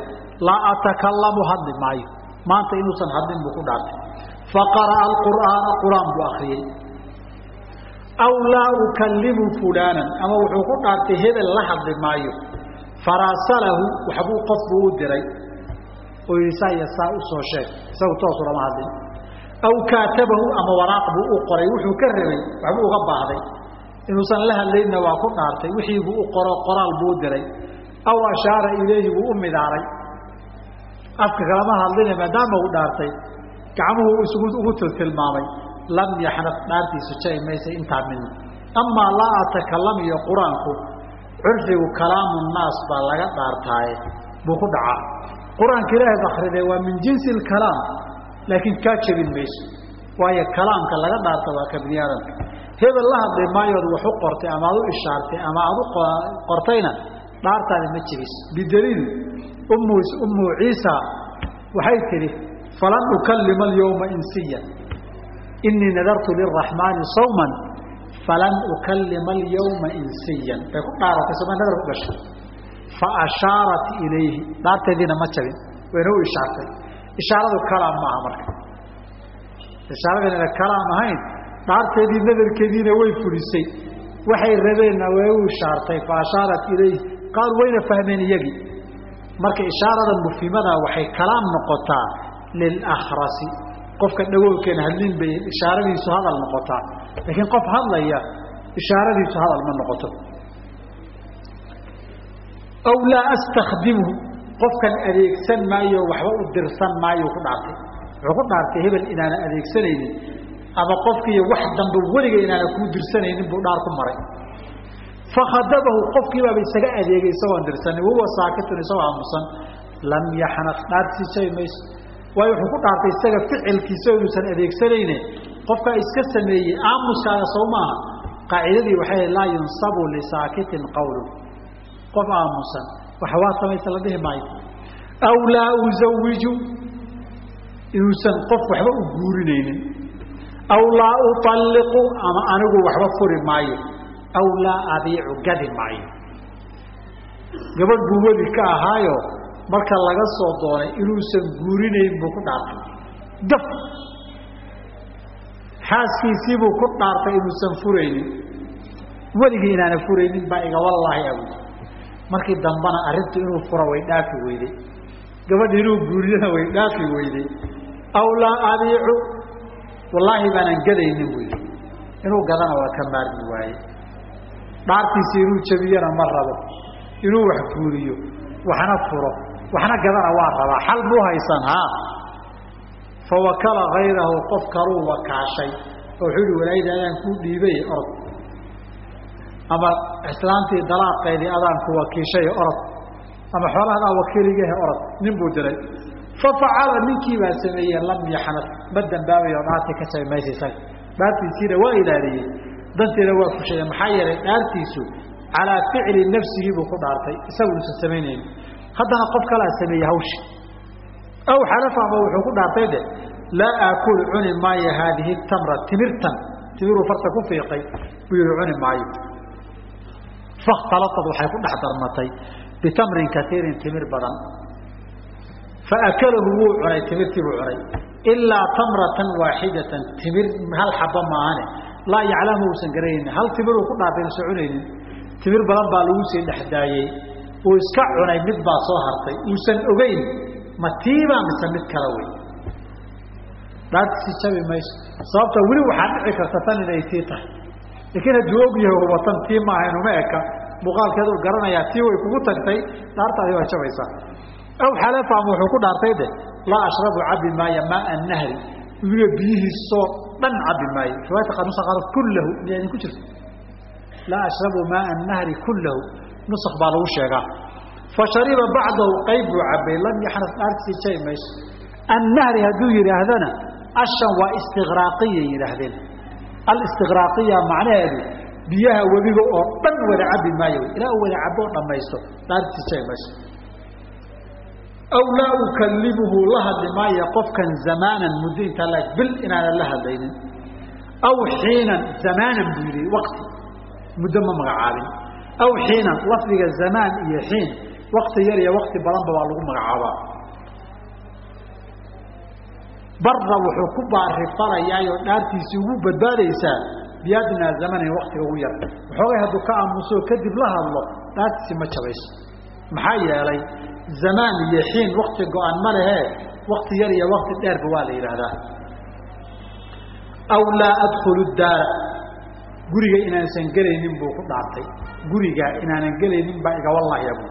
laa atakalamu hadli maayo. Maanta inuusan hadlin buu ku dhaartay. Faqara'a alqur'aana qur'aan buu akriyey aw laa ukalimu fulaanan ama wuxuu ku dhaartay hebel la hadli maayo faraasalahu waxbuu qof buu u diray oo yidhi saa iyo saa u soo sheeg isagu toosu lama hadlin aw kaatabahu ama waraaq buu u qoray wuxuu ka rabay waxbuu uga baahday inuusan la hadlaynna waa ku dhaartay wixii buu u qoro qoraal buu diray aw ashaara ilayhi wuu u midaaray afka kalama hadline maadaama uu dhaartay gacmuhu isugu ugu tiltilmaamay lam yaxnaf dhaartiisu jari maysa intaa midna amaa laa atakalam iyo qur'aanku curfigu kalaamu naas baa laga dhaartaaye buu ku dhacaa qur'aanka ilaahay akride waa min jinsi kalaam. Laakiin kaa jebin mayso waayo kalaamka laga dhaarta waa ka bini aadamka hebel la hadlay maayood wax u qortay ama ad u ishaartay ama aad u qortayna dhaartaada ma jebiso bidaliil ummu ciisa waxay tidhi falan ukalima alyawma insiya inii nadartu liraxmaani sawman falan ukalima alyawma insiyan bay ku dhaaratay soma nadar ku gashay fa ashaarat ilayhi dhaarteediina ma jabin wayna u ishaartay ishaaradu kalaam maaha marka ishaaradanayna kalaam ahayn dhaarteedii nadarkeediina way fulisay waxay rabeenna way u ishaartay fa ashaarat ilayh qaal wayna fahmeen iyagii marka ishaarada mufhimada waxay kalaam noqotaa lilakhrasi qofka dhagoolkeena hadlin bay ishaaradiisu hadal noqotaa. Laakiin qof hadlaya ishaaradiisu hadal ma noqoto. Aw laa astakdimhu qofkan adeegsan maayo waxba u dirsan maayo ku dhaartay. Wuxuu ku dhaartay hebel inaana adeegsanaynin. Ama qofkiiyo wax dambe weliga inaana kuu dirsanaynin buu dhaar ku maray. Fakhadabahu qofkiibaaba isaga adeegay isagoon dirsanin wahuwa saakitun isagoo aamusan. Lam yaxnaf dhaartii jabi mayso waayo wuxuu ku dhaartay isaga ficilkiisa inuusan adeegsanayne. Qofkaa iska sameeyey aamuskaaga sow maaha qaacidadii waxay laa yunsabu lisaakitin qawlun qof aamusan waxa samaysa la dhihi maayo. Aw laa uzawiju inuusan qof waxba u guurinaynin. Aw laa uطalliqu ama anigu waxba furi maayo. Aw laa abiicu gadi maayo. Gabadh buu ka ahaayo marka laga soo doonay inuusan guurinayn buu ku dhaartay. Gaf xaaskiisiibuu ku dhaartay inuusan furaynin. Weligii inaana furaynin baa iga wallaahi abu markii dambana arrintu inuu furo way dhaafi weyday. Gabadhi inuu guuriyana way dhaafi weyday. Aw laa abiicu wallaahi baanan gadaynin yidhi inuu gadana waa ka maarmi waaye. Dhaartiisi inuu jabiyana ma rabo. Inuu wax guuriyo waxna furo waxna gadana waa rabaa. Xal buu haysan haa fawakala hayrahu qof kaluu wakaashay. Oo wuxuu yihi walaayda adaan kuu dhiibay orod. Ama islaantii dalaaqeedii adaan ku wakiishay orod. Ama xoolahadaa wakiiligahe orod. Nin buu diray fafacala ninkii baa sameeye lam yaxnad. Ma dambaabayo dhaartii ka jabi maysa isaga dhaartiisiina waa ilaaliyey danteeda waa fushaya maxaa yeelay dhaartiisu calaa ficli nafsihi buu ku dhaartay. Isagu usan samaynayni haddana qof kalaa sameeyey hawshi aw xalafa ama wuxuu ku dhaartay de laa aakulu cuni maayo haadihi tamra timirtan. Timiruu farta ku fiiqay buu yihi cuni maayo. Fakhtalaad waxay ku dhex darmatay bitamrin kaiirin timir badan. Faakalahu wuu cunay timirtii buu cunay. Ilaa tamratan waaxidatan timir hal xaba maahane. Laa yaclamu uusan garanaynin hal timiruu ku dhaartay usan cunaynin. Timir badan baa lagu sii dhexdaayey uu iska cunay mid baa soo hartay uusan ogeyn ma tiibaa mise mid kala wey dhaartiisi jabi mayso. Sababta weli waxaa dhici karta tan inay tii tahay. Laakiin hadduu og hubatan tii maaha inuma eka muuqaalkeedu garanayaa tii way kugu tagtay dhaartaadi waa jabaysaa aw ama wuxuu ku dhaartay de laa ashrabu cabi maayo maaa nahri. Webiga biyihiisoo dhan cabi maayo riwaayata qaar nusa qaar kullahu miyaa idinku jirta? Laa ashrabu maaa nahri kullahu nusak baa lagu sheegaa. Fa shariba bacdahu qayb buu cabay lam yaxnas dhaartiisi jabi mayso annahri hadduu yidhaahdana ashan waa istiqraaqiya yidhaahdeen. Alistiqraaqiya macnaheedu biyaha webiga oo dhan wada cabi maayo ilaa u wada cabo dhamaysto dhaartiisi jabi mayso aw laa ukalimuhu la hadli maayo qofkan zamaanan muddo intaa la bil inaanan la hadlaynin. Aw xiinan zamaanan buu yidhi wakti muddo ma magacaabin aw xiinan lafdiga zamaan iyo xiin wakti yar iyo wakti badanba waa lagu magacaabaa barra wuxuu ku baarifalayaayoo dhaartiisii ugu badbaadaysaa biadnaa zamanin waktiga ugu yar waxoogay hadduu ka aamuso kadib la hadlo dhaartiisi ma jabayso maxaa yeelay zamaan iyo xiin wakti go-an ma lehe wakti yar iyo wakti dheerba waa la yidhaahdaa aw laa adkhulu daara guriga inaasan gelaynin buu ku dhaartay. Guriga inaanan gelaynin baa iga wallahya buu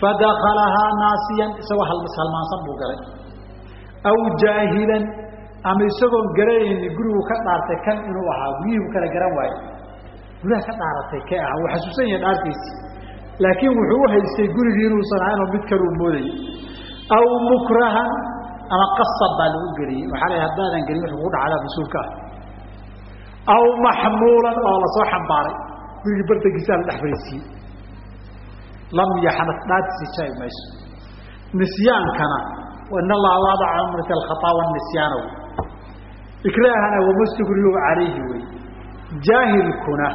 fadakalahaa naasiyan isagoo halmaansan buu galay. Aw jaahilan ama isagoon garanaynin gurigu ka dhaartay kan inuu ahaa guryihii kala garan waaye. Guryaha ka dhaaratay kee aha wuu xasuusan yahay dhaartiisi laakiin wuxuu u haystay gurigii inuusan ahaynoo mid kaluu moodayay aw mukrahan ama qasab baa lagu geliyey. Waxaa la haddaadan gelin wuxuu kugu dhacdaa mas'uulka ah aw maxmuulan oo la soo xambaaray gurigii bartankiisaa la dhex fariisiiyey lam yaxnaf dhaartiisi jabi mayso nisyaankana in allaha waadaca umrata alkhaaa wanisyaana wey ikraahana wamastukrihu calayhi wey jaahilkuna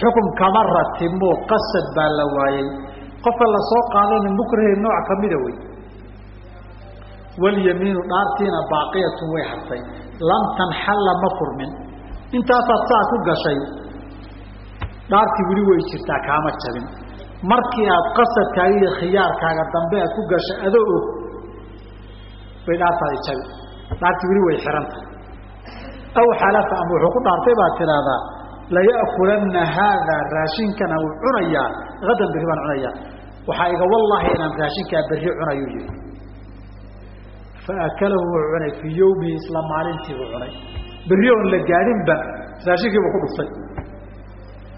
xukun kama ratimo qasad baa la waayey qofka la soo qaadayna mukrahi nooc kamida wey walyamiinu dhaartiina baaqiyatun way hartay lam tanxalla ma furmin intaasaad saa ku gashay dhaartii weli way jirtaa kaama jabin. Markii aad qasadkaaga iyo khiyaarkaaga dambe aad ku gashay adoo og bay dhaartaadi jabi dhaartii weli way xihantahay aw xalafa ama wuxuu ku dhaartay baad tidhaahdaa laya'kulanna haadaa raashinkana uu cunayaa hadan berri baan cunayaa. Waxaa iga wallaahi inaan raashinkaa berri cunayuu yihi faakalahu wuu cunay fii yowmihi isla maalintiibuu cunay berri oon la gaadhinba raashinkiibuu ku dhuftay.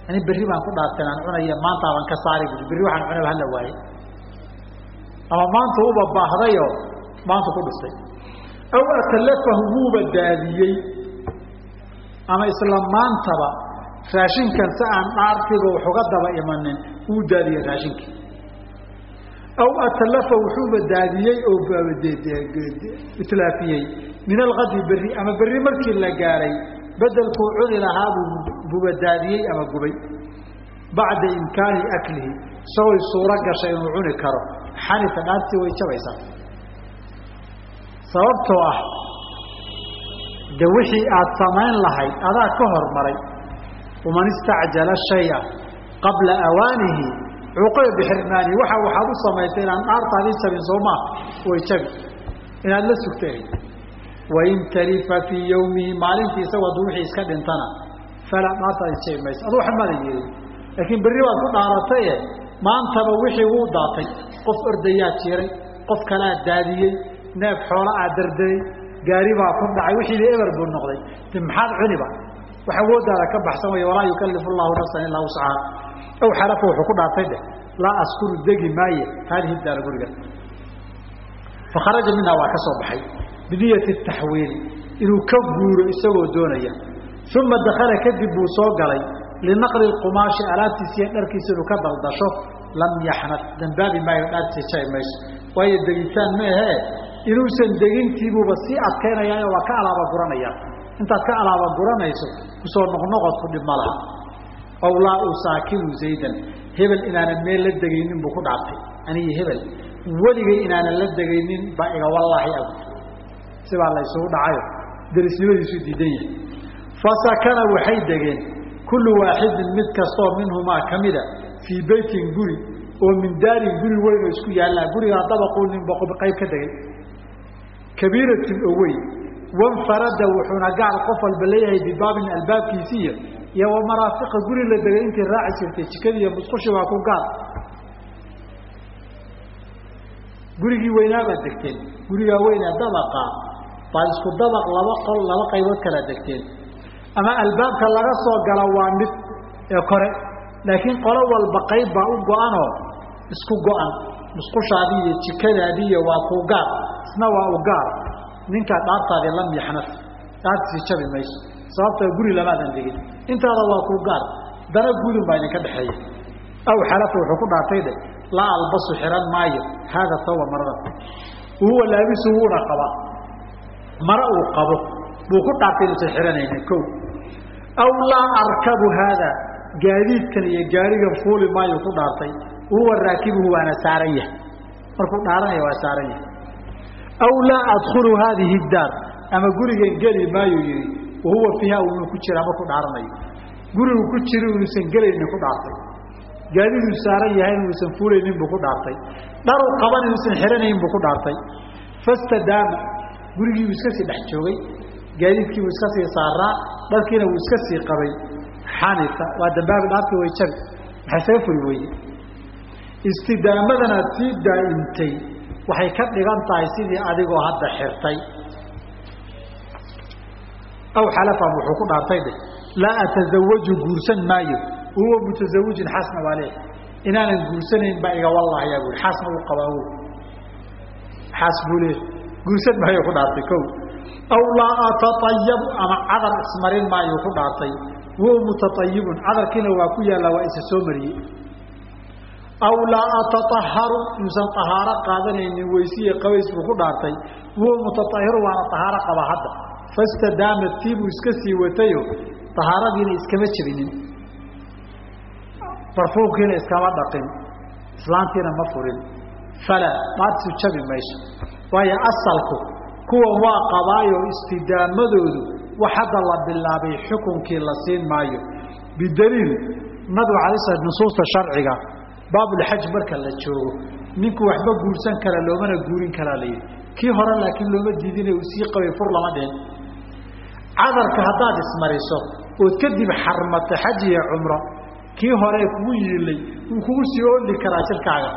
Ani berri baan ku dhaartay aan cunaya maantaaban ka saari bui berri waxaan cunay hala waaye ama maanta uba baahdayoo maanta ku dhuftay. Aw atalafahu wuuba daadiyey. Ama isla maantaba raashinkan si aan dhaartiiba wax uga daba imanin wuu daadiyey raashinkii. Aw atalafa wuxuuba daadiyey oo itlaafiyey min alkadi berri ama berri markii la gaaray bedelkuu cuni lahaabuu buba daadiyey ama gubay bacda imkaani aklihi isagooy suuro gashay inuu cuni karo xanifa dhaartii way jabaysaa sababtoo ah de wixii aad samayn lahayd adaa ka hormaray waman istacjala shaya qabla awaanihi cuqoy bixirmaanihi waxa waxaad u samaysay inaan dhaartaadii jabin soo maa way jabi inaad la sugtay wain talifa fii yawmihi maalintii isagoo aduu wixii iska dhintana. Falaa dhaartaadi jabi mayso. Adu waxa mada yeelin. Laakiin berri baad ku dhaarataye maantaba wixii wuu daatay. Qof ordayaa jiray qof kalaa daadiyey neef xoola aa dardaray gaari baa ku dhacay wixiiba eber buu noqday. De maxaad cuniba wax awoodaada ka baxsan way walaa yukalifu llahu nafsan ilaa wuscaha aw xalafa wuxuu ku dhaartay dheh laa askuru degi maaye haadihi daara guriga. Fakharaja minhaa waa ka soo baxay biniyati taxwiili inuu ka guuro isagoo doonaya. Uma dakala kadib buu soo galay linaqli qumaashi alaabtiisiiyo dharkiisa inuu ka daldasho lam yaxnad dambaabi maayo dhaartiisa jabi mayso. Waayo degitaan ma ahee inuusan degintiibuuba sii adkaynayaayo waa ka alaaba guranaya. Intaad ka alaaba guranayso ku soo noqnoqodku dhib laha. Aw laa usaakinu zaydan hebel inaanan meel la degaynin buu ku dhaartay. Aniyo hebel weligay inaanan la degaynin baa iga wallaahi agu sibaa la ysugu dhacayo derisnimadiisu diidan yahay fasakana waxay degeen kullu waaxidin mid kastoo minhumaa kamida fii beytin guri oo min daarin guri weyn oo isku yaallaa gurigaa dabaquu ninba qayb ka degay. Kabiiratin oo weyn. Wanfarada wuxuuna gaar qof walba leeyahay bibaabin albaabkiisiiyo iyo wamaraafiqa guri la degay intii raaci jirtay. Jikadii iyo musqushi waa ku gaar gurigii weynaabaad degteen. Gurigaa weynaa dabaqa baad isku dabaq laba qol laba qaybood kala degteen. Ama albaabka laga soo gala waa mid ee kore. Laakiin qolo walba qayb baa u go-anoo isku go-an. Musqushaadii iyo jikadaadii iyo waa kuu gaar. Isna waa u gaar. Ninkaa dhaartaadii lam yaxnaf dhaartiisi jabi mayso. Sababtoo guri lamaadan degin intaada waa kuu gaar. Dana gudun baa idinka dhexeeya. Aw xalafa wuxuu ku dhaartay dhe laa albasu xihan maayo. Haada tawba marada. Uhuwa laabisu wuuna qabaa mara uu qabo buu ku dhaartay inuusan xihanaynin ko aw laa arkabu haada gaadiidkan iyo gaarigan fuuli maayo ku dhaartay uhuwa raakibuhu waana saaran yahay. Markuu dhaaranaya waa saaran yahay. Aw laa adkulu haadihi daar ama gurigan geli maayo yihi wahuwa fiiha unuu ku jiraa markuu dhaaranayo. Gurigu ku jiri inuusan gelaynin ku dhaartay. Gaadiduu saaran yahay inuusan fuulaynin buu ku dhaartay. Dharu qaban inuusan xihanayn buu ku dhaartay. Fastadaama gurigiibuu iska sii dhex joogay gaadiidkiibuu iska sii saaraa dharkiina wuu iska sii qabay. Xanifa waa dambaabi dhaartii way jabi maxay saga furi weyde istidaamadanaad sii daa'imtay. Waxay ka dhigan tahay sidii adigoo hadda xirtay. Aw xalafan wuxuu ku dhaartay dhe laa atazawaju guursan maayo. Huwa mutazawijin xasna waa leeh inaanan guursanayn baa iga wallahayaa bui xaasna uu qabaa xaas buu leeh guursan maayo ku dhaartay ko aw laa atatayabu ama cadar ismarin maayo ku dhaartay. Huwa mutaayibun cadarkiina waa ku yaallaa waa isa soo mariyey. Aw laa ataaharu inuusan ahaaro qaadanaynin weysiiyo qabays buu ku dhaartay. Huwa mutaahiru waana ahaaro qaba hadda. Fastadaamat tiibuu iska sii watayo ahaaradiina iskama jebinin. Barfuunkiina iskama dhaqin islaantiina ma furin. Falaa dhaartiisu jabi mayso waayo asalku kuwan waa qabaayo istidaamadoodu wax hadda la bilaabay xukunkii la siin maayo bidaliil nabigu sla nusuusta sharciga baabulxaj marka la joogo ninku waxba guursan kara loomana guurin karaa layidhi kii hore laakiin looma diidina uu sii qabay fur lama dhihin. Cadarka haddaad ismariso ood kadib xarmato xaj iyo cumro kii hore kugu yiilay wuu kugu sii ooli karaa jirkaaga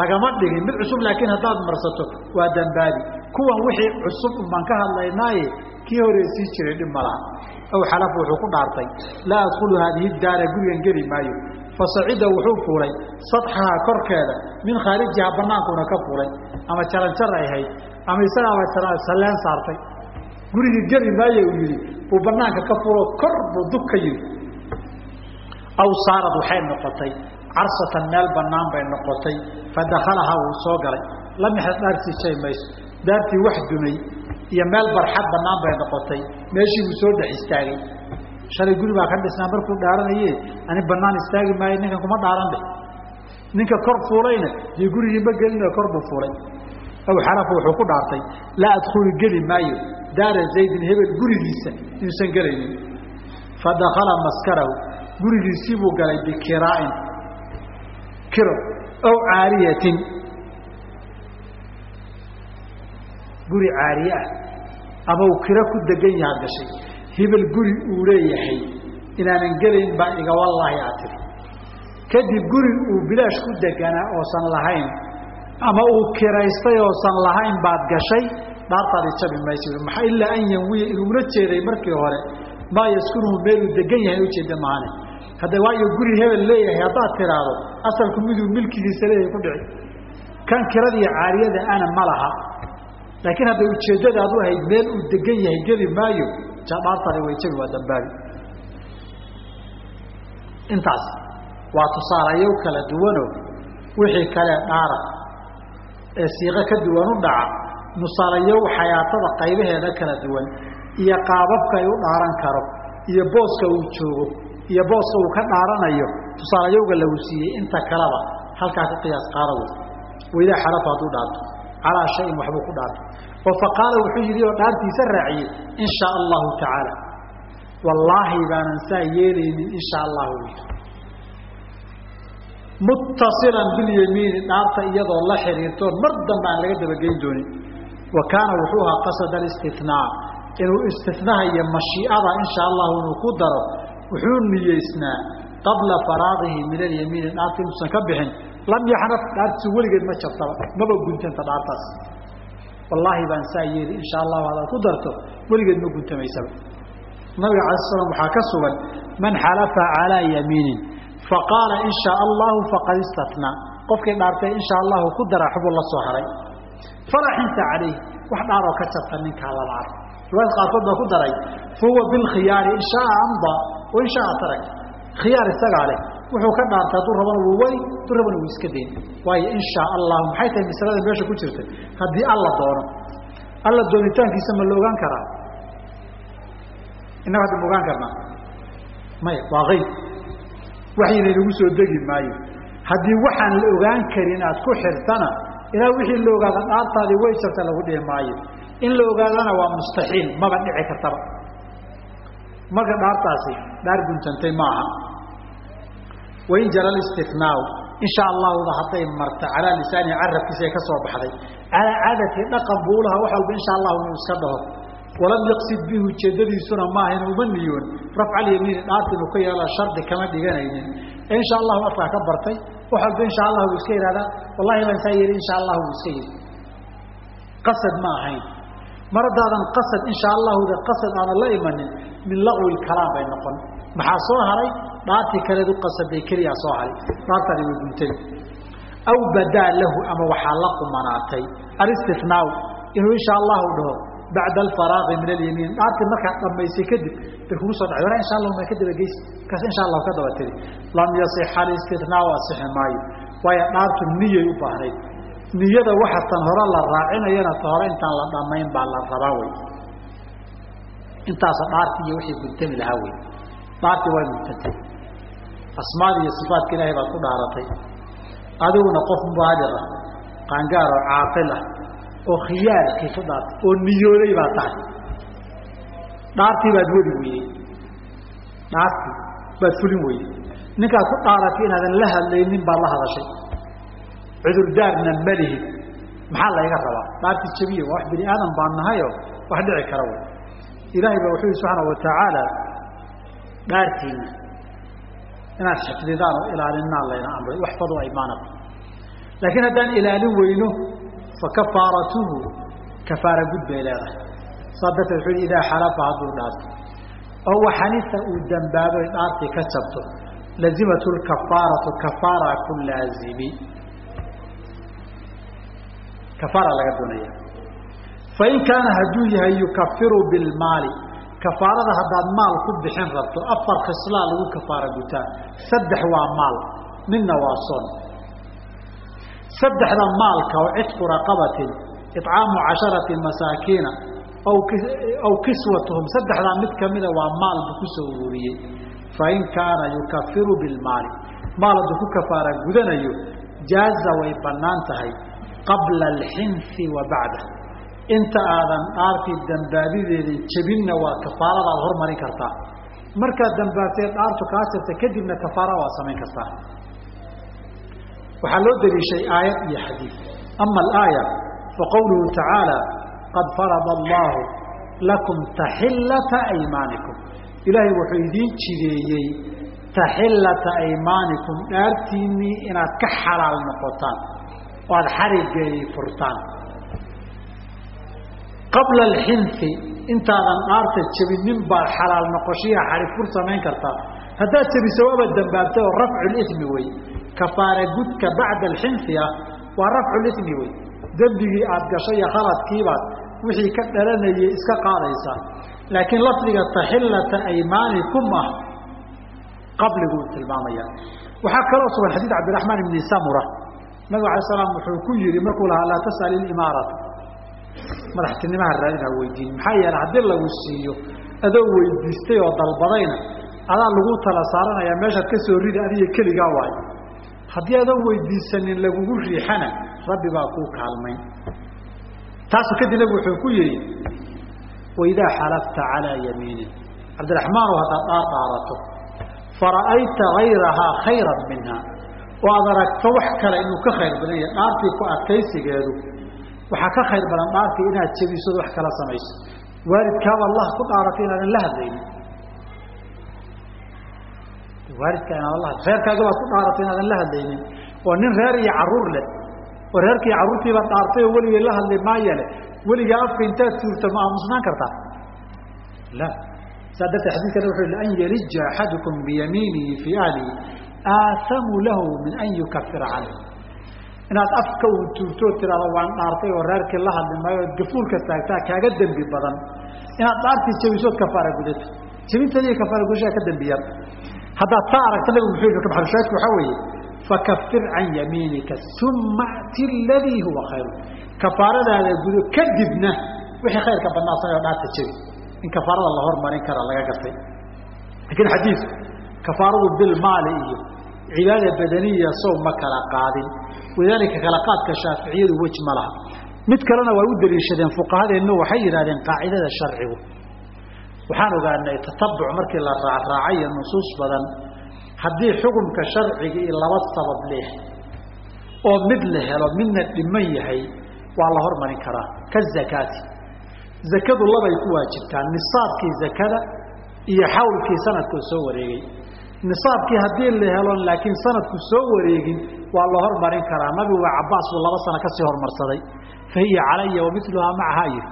lagama dhigin mid cusub laakiin haddaad marsato waa dambaabi kuwan wixii cusub baan ka hadlaynaaye kii hore sii jiray dhib ma laha. Aw xalaf wuxuu ku dhaartay. Laa adkhulu haadihi daara gurigan geli maayo. Fasacida wuxuu fuulay sadxaha korkeeda min khaarijiha banaankuna ka fuulay. Ama jaranjar ay hayd ama isagaaba salleen saartay. Gurigii geli maayo uu yihi buu banaanka ka fuuloo kor buu dug ka yidhi. Aw saarad waxay noqotay carsatan meel banaan bay noqotay fadakalaha wuu soo galay. Lam yaxad dhaartii shay mayso daartii wax dumay iyo meel barxad banaan bay noqotay. Meeshii buu soo dhex istaagay. Shalay guri baa ka dhisnaa markuu dhaaranaye ani banaan istaagi maayo ninkan kuma dhaaran dheh ninka kor fuulayna iyo gurigii ma gelina kor fuulay aw xalafa wuxuu ku dhaartay laa adkhulu geli maayo daara zaydin hebel gurigiisa inuusan gelaynin. Fadakala maskarahu gurigiisii buu galay bikiraa'in kiro aw caariyatin. Guri caariye ah ama uu kiro ku degan yahaad gashay. Hebel guri uu leeyahay. Inaanan gelayn baa iga wallaahi aad tiri kadib guri uu bilaash ku deganaa oosan lahayn ama uu kiraystay oosan lahayn baad gashay dhaartaadi jabi mayso maxaa ilaa an yanwiya inuula jeeday markii hore maa yaskunuhu meeluu degan yahay ujeeda maane hadda waayo guri hebel leeyahay haddaad tiraahdo asalku miduu milkigiisa leeyahay ku dhici kan kiradiiyo caariyada ana ma laha. Laakiin hadday ujeeddadaadu ahayd meel uu degan yahay geli maayo dhaartaadi way jabi waa dambaabi intaas waa tusaalayow kala duwano wixii kale dhaara. Ee siiqo ka duwan u dhaca nusaalayow xayaatada qaybaheeda kala duwan iyo qaababka ay u dhaaran karo iyo booska uu joogo iyo booska uu ka dhaaranayo tusaalayowga lagu siiyey inta kaleba halkaa ka qiyaas qaada wey waidaa xalafa hadduu dhaarto calaa shayin waxbuu ku dhaartay oo faqaala wuxuu yidhi oo dhaartiisa raaciyey in shaa allahu tacaala. Wallaahi baanan saa yeelaynin in shaa allahu yidhi muttasilan bilyamiini dhaarta iyadoo la xiriirtoon mar dambe aan laga dabageyn doonin. Wa kaana wuxuu ahaa qasad alistinaa inuu istinaha iyo mashiicada in shaa allahu inuu ku daro wuxuu niyeysnaa qabla faraaqihi min alyamiini dhaarta inuusan ka bixin lam yaxnaf dhaartiisu weligeed ma jabtaba maba guntanta dhaartaas. Wallaahi baan saa yeeli in shaa allahu hadaad ku darto weligeed ma guntamaysaba. Nabiga alay slam waxaa ka sugan man xalafa calaa yamiinin faqaala in shaa allahu faqad istatnaa qofkii dhaartay in allahu ku dara xubuu la soo haray. Falaxinta calayh wax dhaaroo ka jabta ninkaa ark riwaayad qaarkood baa ku daray. Fahuwa bilkhiyaari in shaaa amda wa in shaaa tarak khiyaar isagaa leh. Wuxuu ka dhaartay hadduu rabana wuu weli hadduu rabana wuu iska dayn waayo in shaa allahu maxay tahay masalada meesha ku jirta? Haddii alla doono. Alla doonitaankiisa ma la ogaan karaa? Innaga hadda ma ogaan karnaa. Maya waa ayb waxyina inagu soo degi maayo. Haddii waxaan la ogaan karin aad ku xirtana ilaa wixii la ogaada dhaartaadii way jarta lagu dhihi maayo in la ogaadana waa mustaxiil maba dhici kartaba. Marka dhaartaasi dhaar guntantay maaha wain jara istinaau in sha allahuda hadday marta calaa lisaani carabkiisa ay ka soo baxday. Calaa caadati dhaqan buu lahaa wax walba insha allahu inuu iska dhaho. Walam yaqsid bihi ujeedadiisuna maaha inu uma niyoon rafca alyamiini dhaarta inuu ka yeelo shardi kama dhiganaynin. Insha allahu afkaa ka bartay wax walba insha allahu iska yihahdaa wallahi baan saa yeeli insha allahu iska yidhi. Qasad ma ahayn mar haddaadan qasad insha allahuda qasad aanan la imanin min laqwi kalaam bay noqon. Maxaa soo haray? Dhaartii kaleed u qasaday keliyaa soo haray. Dhaartaadi way guntay. Aw badaa lahu ama waxaa la qumanaatay. Alistinaau inuu insha allahu dhaho bacda alfaraaqi min alyamiin. Dhaartii markaad dhamaysay kadib bay kugu soo dhacay insha allahu maa ka dabageysi kaas insha allahu ka daba tiri. Lam yasixa alistinaau asixi maayo. Waayo dhaartu niyay u baahnayd niyada waxa tan hore la raacinayana ta hore intaan la dhamayn baa la rabaa wey. Intaasa dhaartii iyo wixii guntami lahaa wey. Dhaartii way guntantay asmaada iyo sifaatka ilaahay baad ku dhaaratay. Adiguna qof mubaaliqa qaangaar oo caaqil ah oo khiyaarkii ku dhaartay oo niyooday baa tahay. Dhaartii baad wadi weydey dhaartii baad fulin weyday ninkaad ku dhaaratay inaadan la hadlaynin baad la hadashay cudurdaarna ma lihid maxaa layga rabaa? Dhaartii jabiya waa wax bini aadan baan nahayo wax dhici kara wey. Ilaahay baa wuxuu yihi subxaana watacaala dhaartiina inaad xifdidaan oo ilaalinaan layna amray waxfaduu aymaanakum laakiin haddaan ilaalin weyno fa kafaaratuhu kafaara gud bay leedahay. Saa darteed wuxuu yihi idaa xalafa hadduu dhaarto. Oo waxanisa uu dambaabo dhaartii ka jabto lazimatu lkafaaratu kafaara ku laazimi kafaara laga doonaya fain kaana hadduu yahay yukafiru bilmaali kafaarada haddaad maal ku bixin rabto afar khislaa lagu kafaara gutaa saddex waa maal midna waa son. Saddexda maalka oo cidqu raqabatin icaamu casharati masaakiina aw kiswatuhum saddexdaa mid kamida waa maal buu ku soo ururiyey fain kaana yukafiru bilmaali maal hadduu ku kafaara gudanayo jaaza way bannaan tahay qabla alxinsi wa bacda. Inta aadan dhaartii dambaabideedii jebinna waa kafaaradaad hormarin kartaa. Markaad dambaabtee dhaartu kaa sirta kadibna kafaara waad samayn kartaa. Waxaa loo daliishay aayad iyo xadiid. Ama alaaya faqowluhu tacaala qad farada allahu lakum taxillata aymaanikum ilaahay wuxuu idiin jideeyey taxillata aymaanikum dhaartiinnii inaad ka xalaal noqotaan oo aada xarigeedii furtaan. Qabla alxinsi intaadan dhaarta jebinin baad xalaal noqoshiya xarig fur samayn kartaa haddaad jebiso waaba dambaabtay oo rafcu lismi wey kafaara gudka bacda alxinsi ah waa rafcu lismi wey dembigii aad gashay iyo khaladkiibaad wixii ka dhalanayay iska qaadaysaa laakiin lafdiga taxillata aymaanikum ah qabliguu tilmaamaya. Waxaa kaloo sugan xadiid cabdiraxmaan ibni samura nabig alay slam wuxuu ku yihi markuu lahaa laa tasal imaarata madaxtinimaha raadina weydiin. Maxaa yeele haddii lagu siiyo adoo weydiistay oo dalbadayna adaa lagu tala saaranayaa meeshaad ka soo ridi adiga keligaa waayo. Haddii adoon weydiisanin lagugu riixana rabbi baa kuu kaalmayn. Taasu kadib nabigu wuxuu ku yihi waidaa xalafta calaa yamiinin cabdiraxmaanow haddaad dhaar dhaarato fara'ayta hayrahaa khayran minha oo aad aragto wax kale inuu ka khayr badan yahay. Dhaartii ku adkaysigeedu waxaa ka khayr badan dhaartii inaad jebisood wax kala samayso. Waalidkaaba allah ku dhaaratay inaadan la hadlaynin. Waalidkaa inaadan la reerkaaga baad ku dhaaratay inaadan la hadlaynin. Oo nin reer iyo carruur leh. Oo reerkii carruurtiibaad dhaartay oo weligay la hadli maaya leh weligaa afka intaad tuurta ma aamusnaan kartaa? La. Saa darteed xadiiskana wuxuu an yalija axadukum biyamiinihi fii ahlihi aahamu lahu min an yukafira canhu inaad afka uu tuurtoo tiraado waan dhaartay oo reerkii la hadli maayo ood gafuulka taagtaa kaaga dembi badan inaad dhaartii jebisood kafaara gudato jebintadi kafaara gudashaa ka dembi yar haddaad taa aragta nabigu muxuu yihi maxalushaadku waxaa weeye fakafir can yamiinika uma ati ladii huwa khayru kafaaradaada gudo kadibna wixii khayrka badnaa samee dhaarta jebi in kafaarada la hormarin kara laga gartay laakiin xadiidku kafaaradu bilmaali iyo cibaada badaniya sow ma kala qaadin. Walidaalika kala qaadka shaaficiyadu wej ma laha. Mid kalena waa u daliishadeen fuqahadeennu waxay yidhahdeen qaacidada sharcigu. Waxaan ogaanay tatabuc markii la raacraacay iyo nusuus badan. Haddii xukunka sharciga iyo laba sabab leh oo mid la helo midna dhiman yahay waa la hormarin karaa. Ka zakaati. Zakadu labay ku waajibtaa nisaabkii zakada iyo xawlkii sanadkoo soo wareegay nisaabkii haddii la helo laakiin sanadku soo wareegin waa la hormarin karaa. Nabigu cabaas buu laba sano ka sii hormarsaday. Fa calaya wa miluhaa macahaa yiri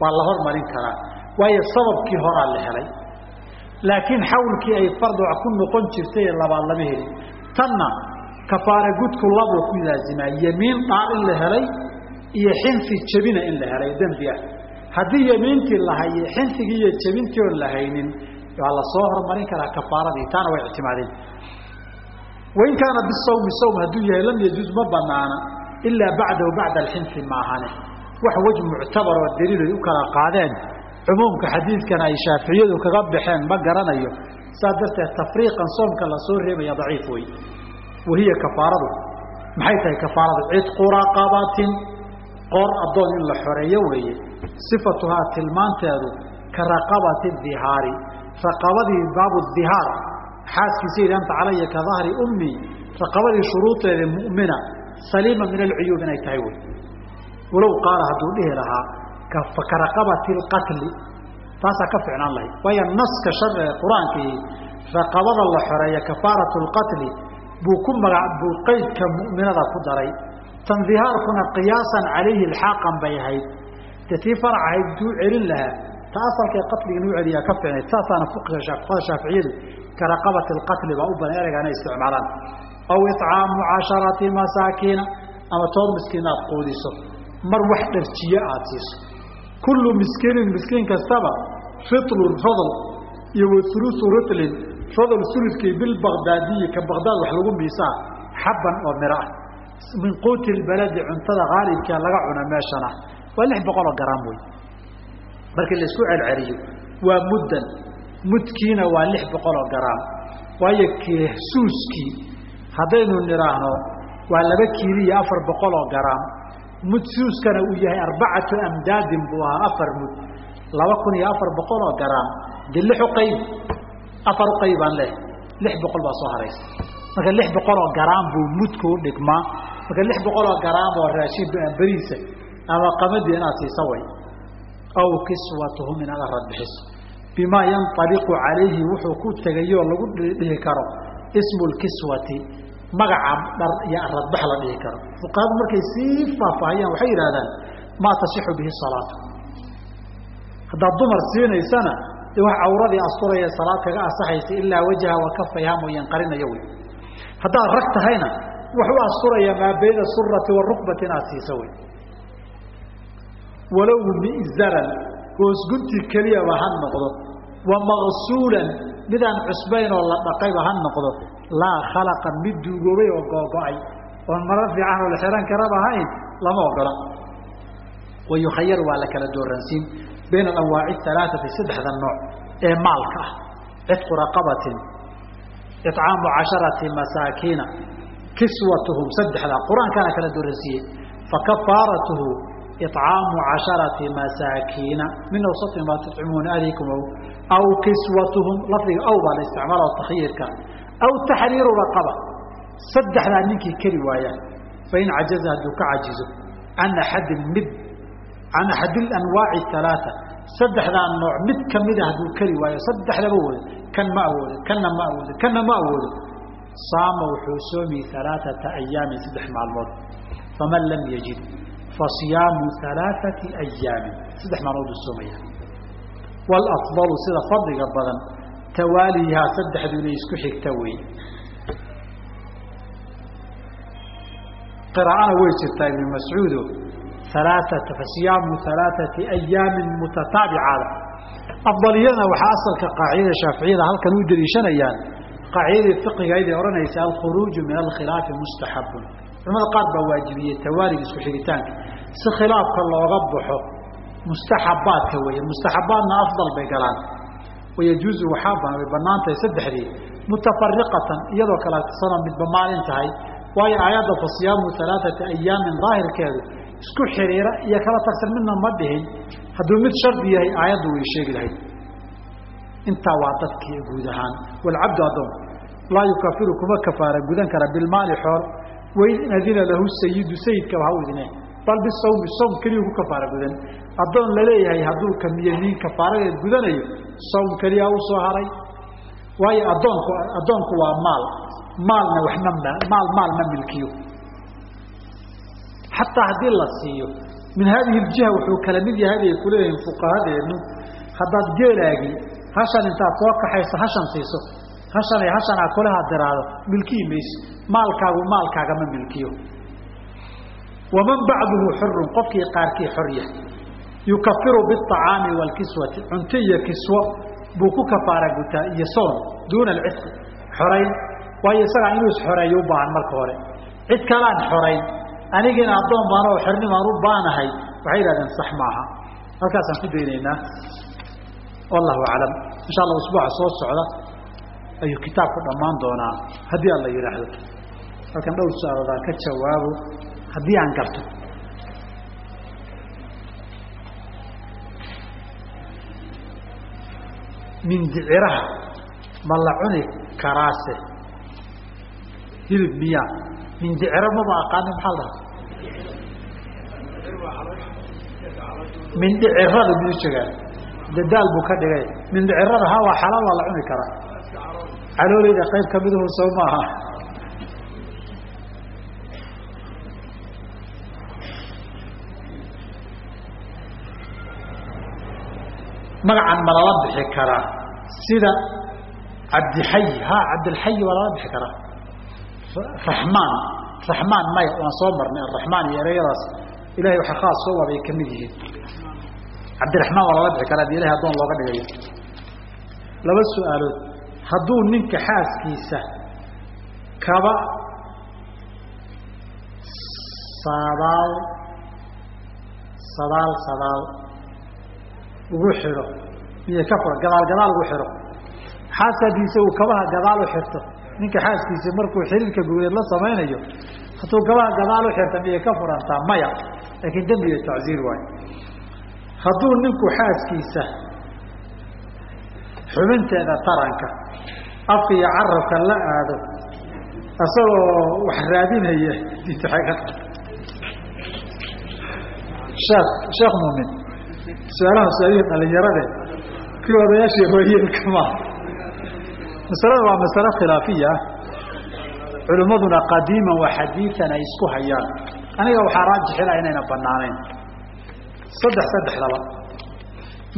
waa la hormarin karaa. Waayo sababkii horaa la helay. Laakiin xawlkii ay farduc ku noqon jirtay labaad lama helin. Tanna kafaara gudku labuu ku laazimaa yemiin dhaar in la helay iyo xinsi jebina in la helay. Dembi ah. Haddii yemiintii la haye xinsigii iyo jebintii oon la waa la soo hormarin karaa kafaaradii taana way ictimaadeen. Wain kaana bisawmi sawm hadduu yahay lam yajuuz ma banaana ilaa bacdahu bacda alxinsi maahane wax wej muctabar oo daliilay u kala qaadeen cumuumka xadiidkan ay shaaficiyadu kaga baxeen ma garanayo. Saas darteed tafriiqan soomka la soo reebaya daciif wey wahiya kafaaradu. Maxay tahay kafaarada cidqu raqabatin qoor addoon in la xoreeyo weeye. Sifatuhaa tilmaanteedu ka raqabati dihaari raqabadii baabu dihaar. Xaaskiisa yidhi anta calaya ka dahri ummi raqabadii shuruudeeda mu'mina saliima min alcuyuub inay tahay wey walow qaala hadduu dhihi lahaa ka raqabati alqatli taasaa ka ficnaan lahayd waayo naska shar ee qur'aankii raqabada la xoreeya kafaaratu lqatli buu ku maga buu qeydka mu'minada ku daray. Tan qiyaasan calayhi ilxaaqan bay ahayd. Dee tii farac ahayd duu celin lahaa ta asalkee qatliga inuu celiyaa ka ficnayd saasaana fuqiga fuqada shaaficiyadu ka raqabati alqatli baa u badan ereyga inay isticmaalaan. Aw icaamu casharati masaakiina ama toban miskiin aad quudiso. Mar wax dharjiye aada siiso. Kullu miskiinin miskiin kastaba ritlun rodol iyo wa ulusu ritlin rodol suludkii bilbaqdaadiyi ka baqdaad wax lagu miisaa xabban oo miro ah. Min quuti lbaladi cuntada haalibkaa laga cuna meeshana waa lix boqoloo garaam wey markii la isku celceliyo waa muddan. Mudkiina waa lix boqoloo garaam. Waayo suuskii haddaynu nidhaahno waa laba kiili iyo afar boqoloo garaam. Mud suuskana uu yahay arbacatu amdaadin buu ahaa afar mud. Laba kun iyo afar boqoloo garaam. De lix uqayb afar uqayb baan leh. Lix boqol baa soo haraysa. Marka lix boqoloo garaam buu mudku u dhigmaa. Marka lix boqoloo garaam oo raashin beriisa ama qamadii inaad siisa way aw kiswatuhum inaad arad bixiso bimaa yanaliqu calayhi wuxuu ku tegayoo lagu dhihi karo ismu lkiswati magaca dhar iyo aradbax la dhihi karo fuqahadu markay sii faahfaahiyaan waxay yidhahdaan maa tasixu bihi salaatu haddaad dumar siinaysana de wax cawradii asturaya salaad kaga asaxaysa ilaa wajha wa kafayha mooyaan qarinayo wey haddaad rag tahayna wax u asturaya maa bayna surati warukbati inaad siiso wey walow mizaran goosgunti keliyaba ha noqdo. Wa maqsuulan midaan cusbayn oo la dhaqayba ha noqdo. Laa khalaqan mid duugoobay oo googo-ay oon maro fiican oo la xihan karaba ahayn lama ogola wa yukhayar waa la kala dooransiin bayna alanwaaci alaaati saddexda nooc ee maalka ah. Cidqu raqabatin icaamu casharati masaakiina kiswatuhum saddexda. Qur'aankaana kala dooransiiyey fakafaaratuhu icaamu casharati masaakiina min awsati maa tucimuuna ahlikum aw kiswatuhum lafdiga aw baa la isticmaala takyiirka aw taxriiru raqaba saddexdaa ninkii keri waayaan fain cajaza hadduu ka cajizo can axadin mid can axadi anwaaci alaaa saddexdaa nooc mid kamida hadduu keri waayo saddexdaba woodo kan ma awoodo kanna ma awoodo kanna ma awoodo saama wuxuu soomi alaaata ayaamin saddex maalmood faman lam yajid fasiyaamu alaaati ayaamin saddex maalmood buu soomaya wlafdalu sida fadliga badan tawaalihaa saddexdu inay isku xigta wey qiraa'ana way jirtaa ibn mascuudo alaaata fasiyaamu alaaati ayaamin mutataabicaada afdaliyadana waxaa asalka qaacidada shaaficiyada halkan u daliishanayaan qaacidadii fiqigaydee odhanaysa alkhuruuju min alkhilaafi mustaxabun culamada qaar baa waajibiyey tawaaliga isku xigitaanka si khilaafka looga baxo mustaxabaadka weeye. Mustaxabaadna afdal bay galaan. Wayajuuzu waxaa way bannaan tahay saddexdii mutafariqatan iyadoo kala sano midba maalin tahay. Waayo aayadda fa siyaamu alaaata ayaamin daahirkeedu isku xiriira iyo kala tagsan midna ma dhihin. Hadduu mid shardi yahay aayaddu way sheegi lahayd. Intaa waa dadkii guud ahaan. Walcabdu addoon laa yukafiru kuma kafaara gudan kara bilmaali xoor wain adina lahu sayidu sayidkaba ha u idineen bal bisawmi sawm keliya ku kafaara gudan. Addoon la leeyahay hadduu kamiyamiin kafaaradeed gudanayo sawm keliya u soo haray. Waayo addoonku addoonku waa maal. Maalna waxma maal maal ma milkiyo. Xataa haddii la siiyo min haadihi ljiha wuxuu kala mid yahay bay kuleeyihiin fuqahadeennu. Haddaad geelaagii hashan intaad soo kaxayso hashan siiso. Hashanay hashanaa kulaha diraado milkiyi mayso. Maalkaagu maalkaagama milkiyo waman bacduhu xurun qofkii qaarkii xor yahay yukafiru biacaami waalkiswati cunto iyo kiswo buu ku kafaara gutaa iyo soon duuna alcidqi xorayn waayo isagaa inuu isxoreeyo u baahan marka hore cid kalaan xorayn anigiina addoon baan oo xornimaan u baanahay waxay yidhahdeen sax maaha halkaasaan ku daynaynaa wallahu aclam insha allah usbuuca soo socda ayuu kitaabku dhammaan doonaa haddii alla yidhaahdo halkan dhowr su'aalood aan ka jawaabo haddii aan garto mindiciraha ma la cuni karaase? Hilib miyaa mindiciro maba aqaani maxaa la dhaha mindhicirada miyuu jegaa dadaal buu ka dhigay. Mindhicirada ha waa xalaal waa la cuni karaa. Caloolayda qayb kamiduhu soo maaha magacan ma lala bixi karaa. Sida cabdixayi ha cabdilxayi waa lala bixi karaa. Raxmaan raxmaan maya waan soo marnay araxmaan iyo ereyadaas ilahay waxa khaas soo waabay ka mid yihiin. Cabdiraxmaan waa lala bixi karaa haddii ilahay addoon looga dhigayo laba su'aalood. Hadduu ninka xaaskiisa kaba sadaal sadaal sadaal ugu xidho miya ka fura gadaal gadaal ugu xidho. Xaaskadiisa uu kabaha gadaal u xirto ninka xaaskiisa markuu xiriirka guureed la samaynayo hadduu kabaha gadaal u xirta miyay ka furantaa maya. Laakiin dembi iyo tacziir waayo hadduu ninku xaaskiisa xubinteeda taranka afka iyo carabka la aado isagoo wax raadinaya sheekh sheekh muumin su'aalaha su'aalihii dhalinyarade kii odayaashii hooyeelka maa masalada waa masalo khilaafiya. Ah culimmaduna qadiiman wa xadiian ay isku hayaan. Aniga waxaa raajixina inayna banaanayn saddex saddexdaba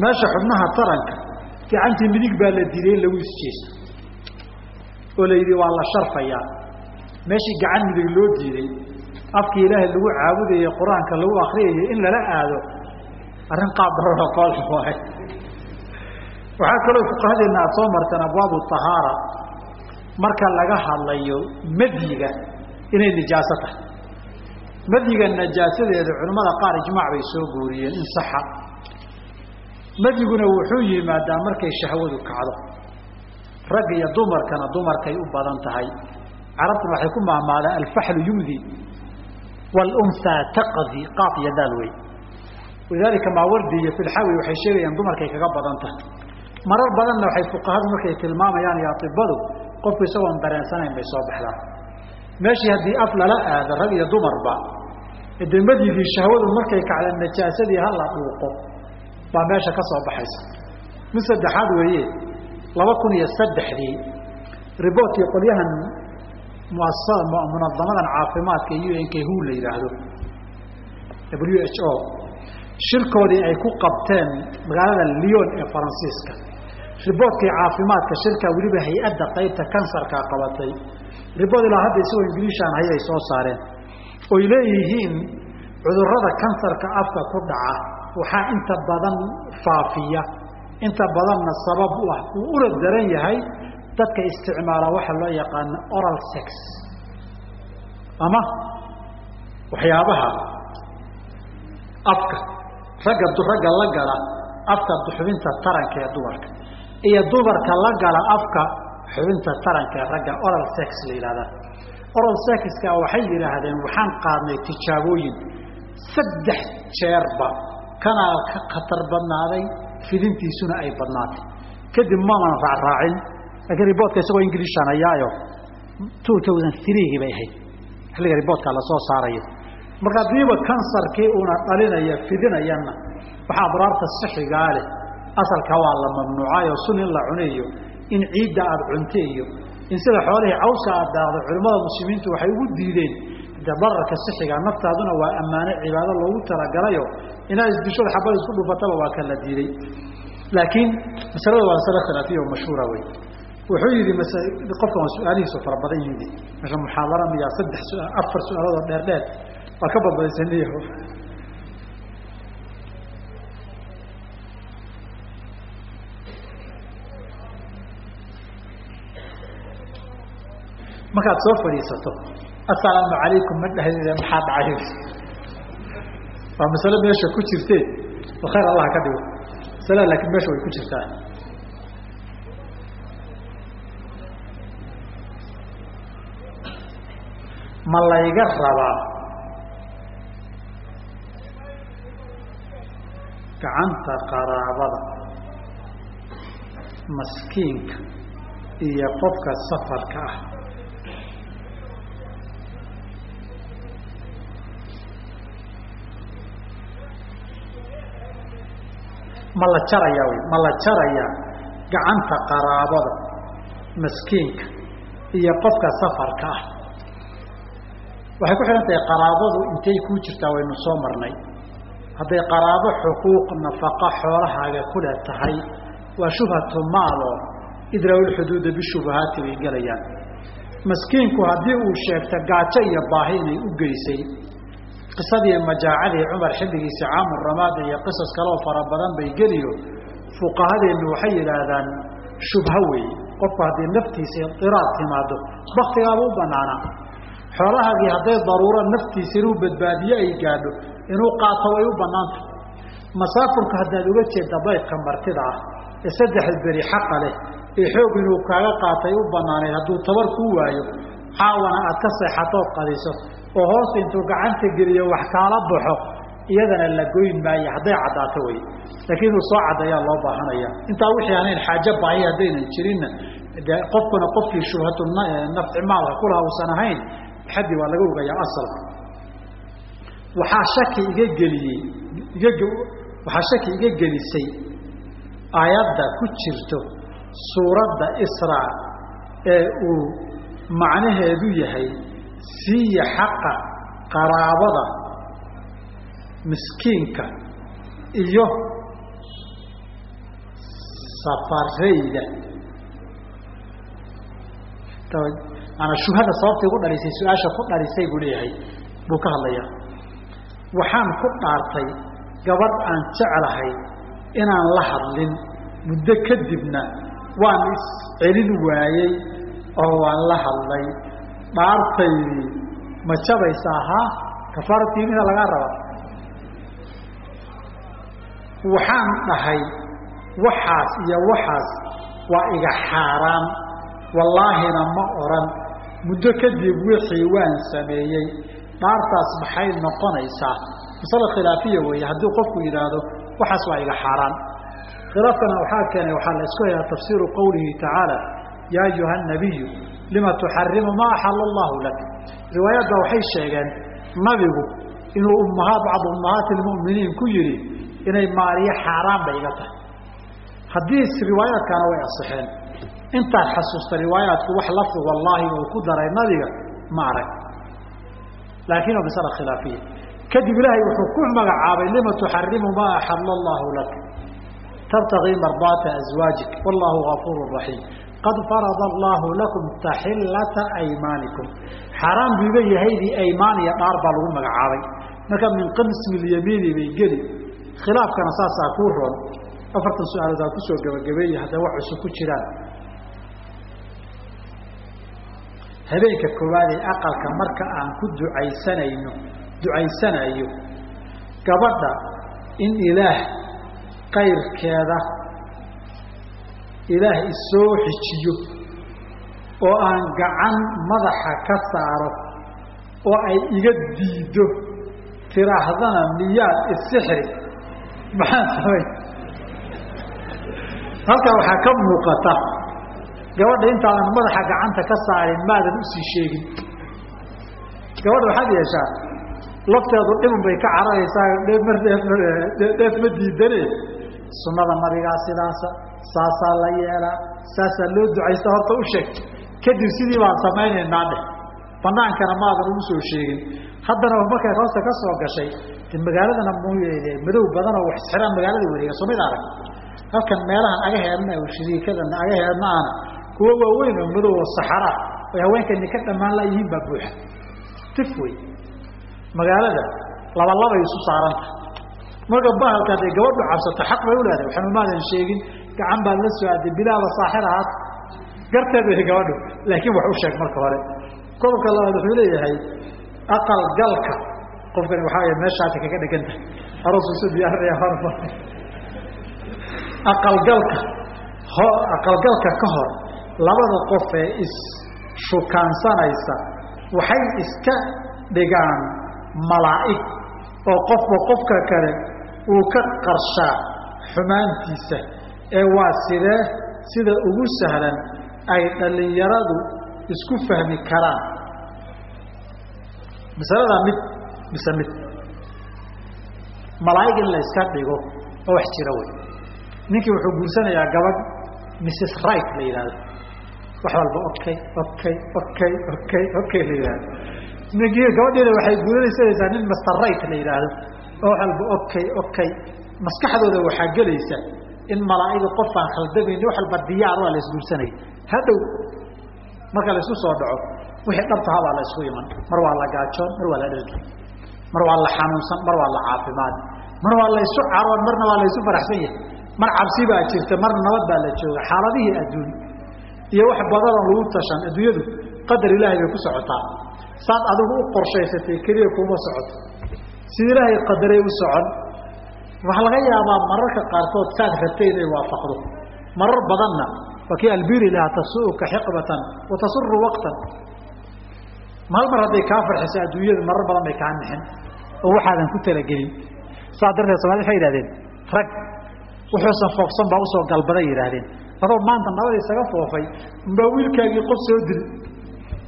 meesha xubnaha taranka gacantii midig baa la dilay in lagu isjeesto. Oo la yidhi waa la sharfayaa. Meeshii gacan midig loo diiday afkii ilaahay lagu caabudayey qur'aanka lagu akriyayay in lala aado arrin qaab daroo qoolx waay waxaa kaloo fuqahadeena aada soo marteen abwaabu tahaara. Marka laga hadlayo madyiga inay nijaaso tahay madyiga najaasadeeda culimmada qaar ijmaac bay soo guuriyeen in saxa. Madyiguna wuxuu yimaadaa markay shahwadu kacdo. Rag iyo dumarkana dumarkay u badan tahay. Carabtuna waxay ku mahmaadaan alfaxlu yumdi wاlunhaa taqdi qaaf iyo daal walidaalika maawardi iyo filxawi waxay sheegayaan dumarkay kaga badan tahay marar badanna waxay fuqahadu markay tilmaamayaan iyo atibadu qofku isagoon dareensanayn bay soo baxdaan. Meeshii haddii af lala aado rag iyo dumarba de madyigii shahwadu markay kacda najaasadii hala dhuuqo baa meesha ka soo baxaysa. Mid saddexaad weeye laba kun iyo saddexdii riboortkii qolyahan muasasa munadamadan caafimaadka u n k hu la yidhaahdo w h o shirkoodii ay ku qabteen magaalada lyon ee faransiiska. Riboortkii caafimaadka shirka weliba hay'adda qaybta kansarka qabatay. Riboort ilaa hadda isagoo ingiliishaan hay ay soo saareen. Oy leeyihiin cudurrada kansarka afka ku dhaca waxaa inta badan faafiya. Inta badanna sabab u ah uu ula daran yahay dadka isticmaala waxa loo yaqaano oral sex. Ama waxyaabaha afka ragga ragga la gala afka xubinta taranka ee dumarka iyo dumarka la gala afka xubinta taranka ee ragga oral sex la yidhahdaa oral sexka waxay yidhaahdeen waxaan qaadnay tijaabooyin saddex jeerba kanaa ka khatar badnaaday fidintiisuna ay badnaatay. Kadib maman raacraacin laakiin riboortka isagoo ingiliishaan hayaayo two thousand threegii bay ahayd. Xilliga riboortka la soo saarayo marka hadiiba kansarkii uuna dhalinaya fidinayana waxaa abraarta sixigaa leh. Asalka waa la mamnuucay oo sun in la cunayo in ciidda aada cunte iyo in sida xoolihii cawska aad daaqdo culimmada muslimiintu waxay ugu diideen. De dararka sixiga naftaaduna waa ammaano cibaado loogu talagalayo inaad isdishooda xabad isku dhufataba waa ka la diiday laakiin masalada waa masale khilaafiya oo mashhuura wey wuxuu yidhi qofkan waa su'aalihiisu fara badan yidi meesha muxaadara miyaa saddex afar su'aaloodoo dheer waa ka badbaysaniyaho markaad soo fadhiisato assalaamu calaykum ma dhahdeeda maxaa dhacay? Waa masalo meesha ku jirtee? Oo khayr allah ka dhigo. Masalada laakiin meesha way ku jirtaa. Ma layga rabaa gacanta qaraabada maskiinka iyo qofka safarka ah. Ma la jarayaa wy ma la jarayaa gacanta qaraabada maskiinka iyo qofka safarka ah. Waxay ku xidhan tahay qaraabadu intay kuu jirtaa waynu soo marnay hadday qaraabo xuquuq nafaqa xoolahaaga kule tahay waa shubhatu maalo idraawilxuduuda bishubahaati bay gelayaan maskiinku haddii uu sheegta gaajo iyo baahi inay u geysay qisadii majaacadii cumar xilligiisa caamu ramaada iyo qisas kaleoo fara badan bay geliyo fuqahadeennu waxay yidhaahdaan shubha weeye qofku haddii naftiisa idiraad timaado baktigaaba u banaanaa xoolahaagii hadday daruuro naftiisa inuu badbaadiyo ay gaadho inuu qaato way u banaanta masaafurka haddaad uga jeedda daydka martida ah. Ee saddex beri xaqa leh ee xoog inuu kaaga qaatay u banaanayd hadduu tabar kuu waayo. Caawana aad ka seexatood qadiso oo hoosta intuu gacanta geliyo wax kaala baxo iyadana la goyn maayo hadday caddaato wey laakiin inuu soo caddayaa loo baahanaya. Intaa wixii anayn xaajo baahi haddaynan jirinna qofkuna qofkii shubhatu nafci maalka kulaha uusan ahayn xaddi waa laga ogayaa asalka waxaa shaki iga geliyey iga waxaa shaki iga gelisay aayadda ku jirto suuradda israa ee uu macnaheedu yahay siiya xaqa qaraabada miskiinka iyo safarayda maanaa shubhada sababtay ku dhalisay su'aasha ku dhalisay buu leeyahay buu ka hadlayaa. Waxaan ku dhaartay gabadh aan jeclahay inaan la hadlin muddo kadibna waan iscelin waayey oo waan la hadlay. Dhaartaydii ma jabaysa ahaa kafaaratiimina lagaa raba waxaan dhahay waxaas iyo waxaas waa iga xaaraan. Wallaahina ma oran muddo kadib wixii waan sameeyey. Dhaartaas maxay noqonaysaa? Masale khilaafiya weeye haddii qofku yidhaahdo waxaas waa iga xaaraan. Khilaafkana waxaa keenay waxaa la isku hayaa tafsiiru qowlihi tacaala yaa ayuha nabiyu lima tuxarimu maa axala allahu lak? Riwaayaadba waxay sheegeen nabigu inuu ummahaa bacdu ummahaati lmu'miniin ku yidhi inay maaliyo xaaraan bay iga tahay. Haddii riwaayaadkaana way asixeen intaad xasuusta riwaayaadku wax lafdi wallaahi uu ku daray nabiga ma arag. Laakiin waa masala khilaafiya. Kadib ilaahay wuxuu ku magacaabay lima tuxarimu maa axala allahu lak? Tabtagii mardaata aswaajik wallahu gafuuru raxiim qad farada allahu lakum taxillata aymaanikum. Xaaraan buu iga yahaydii aymaan iyo dhaar baa lagu magacaabay. Marka min qismi lyamiini bay geli. Khilaafkana saasaa kuu roon. Afartan su'aalood aa ku soo gabagabeeya hadday wax cusub ku jiraan habeenka koowaad ee aqalka marka aan ku ducaysanayno ducaysanayo gabadha in ilaah kayrkeeda ilaah isoo xijiyo oo aan gacan madaxa ka saaro oo ay iga diido tiraahdana miyaad isixri maxaan samayn halkaa waxaa ka muuqata gabadha intaadan madaxa gacanta ka saarin maadan u sii sheegin. Gabadha waxaad yeeshaa lafteedu dhibun bay ka cararaysaa dheef ma diidane? Sunnada nabigaa sidaasa saasaa la yeelaa saasaa loo ducaysta horta u sheeg. Kadib sidii baan samaynaynaa dheh. Banaankana maadan ugu soo sheegin. Haddana markay hoosta ka soo gashay magaaladana madow badanoo wax isxiraan magaalada wareega soo mid arag. Halkan meelahan agaheedna shiriikadana agaheedna ana kuwa waaweyn oo madow oo saxara. Ay haweenkani ka dhammaan layihiin baa buuxa. Tif wey. Magaalada labalabay isu saaranta. Marka bahalka hadday gabadhu cabsato xaq bay uleedahay waxaan umaadan sheegin gacan baad la soo aaday bilaaba saaxir ahaad. Garteed way gabadhu laakiin wax u sheeg marka hore. Qodobka labaad wuxuu leeyahay aqal galka. Qofkani waxaa way meeshaati kaga dhegan tahay aroosuusu diyaarinaya aqalgalka aqalgalka ka hor labada qof ee is shukaansanaysa waxay iska dhigaan malaa'ig oo qofba qofka kale uu ka qarshaa xumaantiisa. Ee waa sidee sida ugu sahlan ay dhallinyaradu isku fahmi karaan. Masaladaa mid mise mid malaa'ig in la iska dhigo oo wax jira wey. Ninkii wuxuu guursanayaa gabadh mrs right la yidhahdo wax walba okay okay okay okay okay la yidhahdo ninkii gabadhiina waxay guulanaysanaysaa nin master right la yidhaahdo oo wax walba okay okay maskaxdooda waxaa gelaysa in malaa'iga qof aan khaldamayni wax walba diyaar waa la isguursanaya hadhow marka la isku soo dhaco wixii dhabtaha baa la isku iman. Mar waa la gaajoon mar waa la dhargi mar waa la xanuunsan mar waa la caafimaad. Mar waa la isu caroon marna waa la isu faraxsan yahay. Mar cabsi baa jirta marna nabad baa la jooga. Xaaladihii adduun iyo wax badanoo lagu tashan adduunyadu qadar ilaahay bay ku socotaa. Saad adigu u qorshaysatay keliya kuma socoto sida ilaahay qadaray u socon waxaa laga yaabaa mararka qaarkood saad rabtay inay waafaqdo. Marar badanna waa albiri lahaa tasuuka xiqbatan wa waqtan. Mahal hadday kaa farxiso adduunyadu marar badan bay kaa nixin. Oo waxaadan ku talagelin. Saas darteed somalida waxay yidhahdeen rag wuxuusan foofsan baa u soo galbaday yidhaahdeen adoo maanta nabada isaga foofay umbaa wiilkaagii qof soo dil.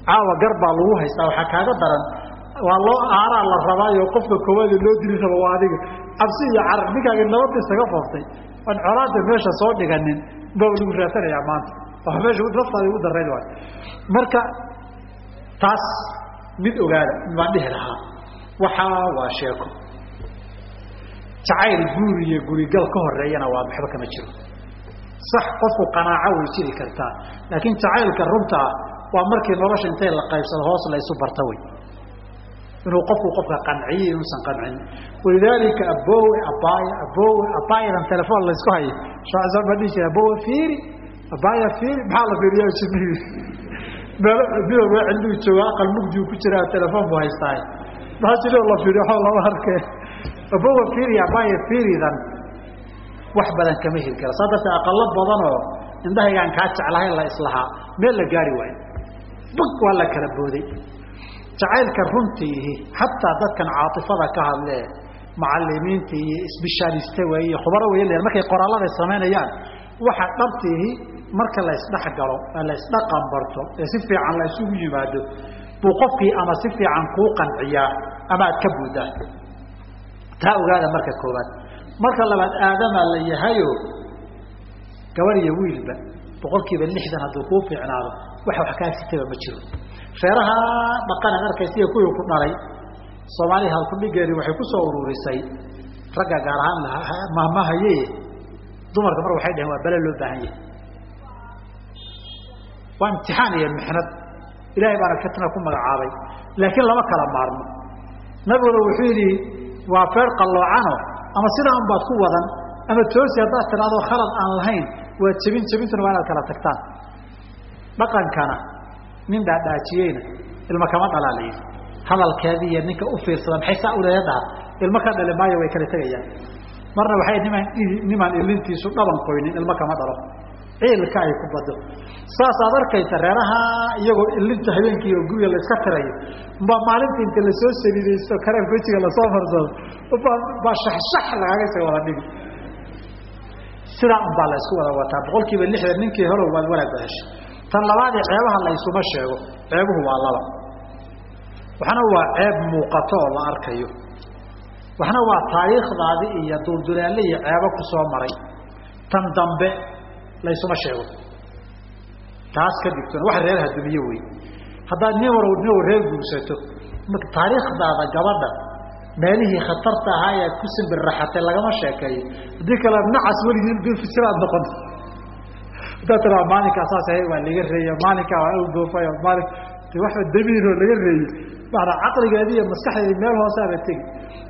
Caawa gar baa lagu haystaa waxaa kaaga daran waa loo aaraa la rabaayo qofka koowaad loo dili rabo waa adiga. Cabsi iyo carar ninkaagi nabada isaga fooftay aan colaada meesha soo dhiganin baa lagu raasanayaa maanta. Waa meesha naftaada ugu darayn waay. Marka taas mid ogaada baan dhihi lahaa. Waxaa waa sheeko. Jacayl guur iyo gurigal ka horeeyana waa waxba kama jiro sax qofku qanaaco way jiri kartaa. Laakiin jacaylka runta ah waa markii nolosha intay la qaybsado hoos la isu barta wey inuu qofku qofka qanciyo inuusan qancin. Walidaalika abowe abaya abowe abayadan telefoon laysku hayo. Baa dhihi jira abowe fiiri abaya fiiri maxaa la fiiriyaa jimihii meelo cidida waa cinduu jooga aqal mugdiu ku jiraa telefoon buu haystaa maxaa jiro la fiiriyo? Waxba lama arkee. Abowe fiiri abaya fiiridan wax badan kama heli kara saa darteed aqalo badanoo indhahaygaan kaa jeclahayn la islahaa meel la gaari waayo. Bug waa la kala booday jacaylka runtiihi xataa dadkan caatifada ka hadlee macalimiinta iyo isbishaaliste wey iyo khubaro wey l markay qoraallada samaynayaan waxa dhabtiihi marka la isdhex galo ee la isdhaqan barto ee si fiican la isugu yimaado buu qofkii ama si fiican kuu qanciyaa ama aad ka buudaa. Taa ogaada marka koowaad marka labaad aadamaa la yahayo gabar iyo wiilba boqol lixdan hadduu kuu fiicnaado waxa wax kaa sitaba ma jiro. Reeraha dhaqanaad arkaysa iyo kuwii ku dhalay soomaaliya halkudhigeedi waxay ku soo ururisay. Ragga gaar ahaan mahmahaye dumarka mar waxay dhaheen waa bele loo baahan yahay. Waa imtixaan iyo mixnad ilahay baana fitna ku magacaabay. Laakiin lama kala maarmo. Nabiguna wuxuu yidhi waa feer qalloocano ama sidaa un baad ku wadan ama toosi haddaad tidhahdoo khalad aan lahayn waa jebin jebintuna waa inaad kala tagtaan. Dhaqankana nin dhaadhaajiyeyna ilma kama dhalaa la yidhi hadalkeedii iyo ninka u fiirsada maxay saa uleeda dhaha ilmo ka dhali maayo way kala tegayaan. Marna waxay nimaan nimaan ilintiisu dhaban qoynin ilmo kama dhalo ciilka ay ku bado. Saasaad arkaysa reeraha iyagoo ilinta habeenkii oo guriga la iska tirayo baa maalinta inta la soo saliidaysto kareemka wejiga la soo marsado baa shaxshax lagaaga soo wada dhigi. Sidaa un baa la isku wada wataa boqol kiiba lixdan ninkii horow waad wanaag ba heshay tan labaadii ceebaha la isuma sheego ceebuhu waa laba. Waxna waa ceeb muuqato oo la arkayo. Waxna waa taariikhdaadi iyo duldulaalle iyo ceebo ku soo maray. Tan dambe laysuma sheego. Taas ka digtoon wax reer hadumiye wey haddaad nin war nin reer guursato taariikhdaada gabadha meelihii khatarta ahaa ee aad ku simbirraxatay lagama sheekeeyo haddii kale nacas weligii fisilaad noqon haddaad tiraa maalinkaa saas ahay waa laga reeya maalinkaa waa udoofayo maalin waxba damiinoo laga reeyey maanaa caqligeedi iyo maskaxdeedi meel hoosaaba tegi.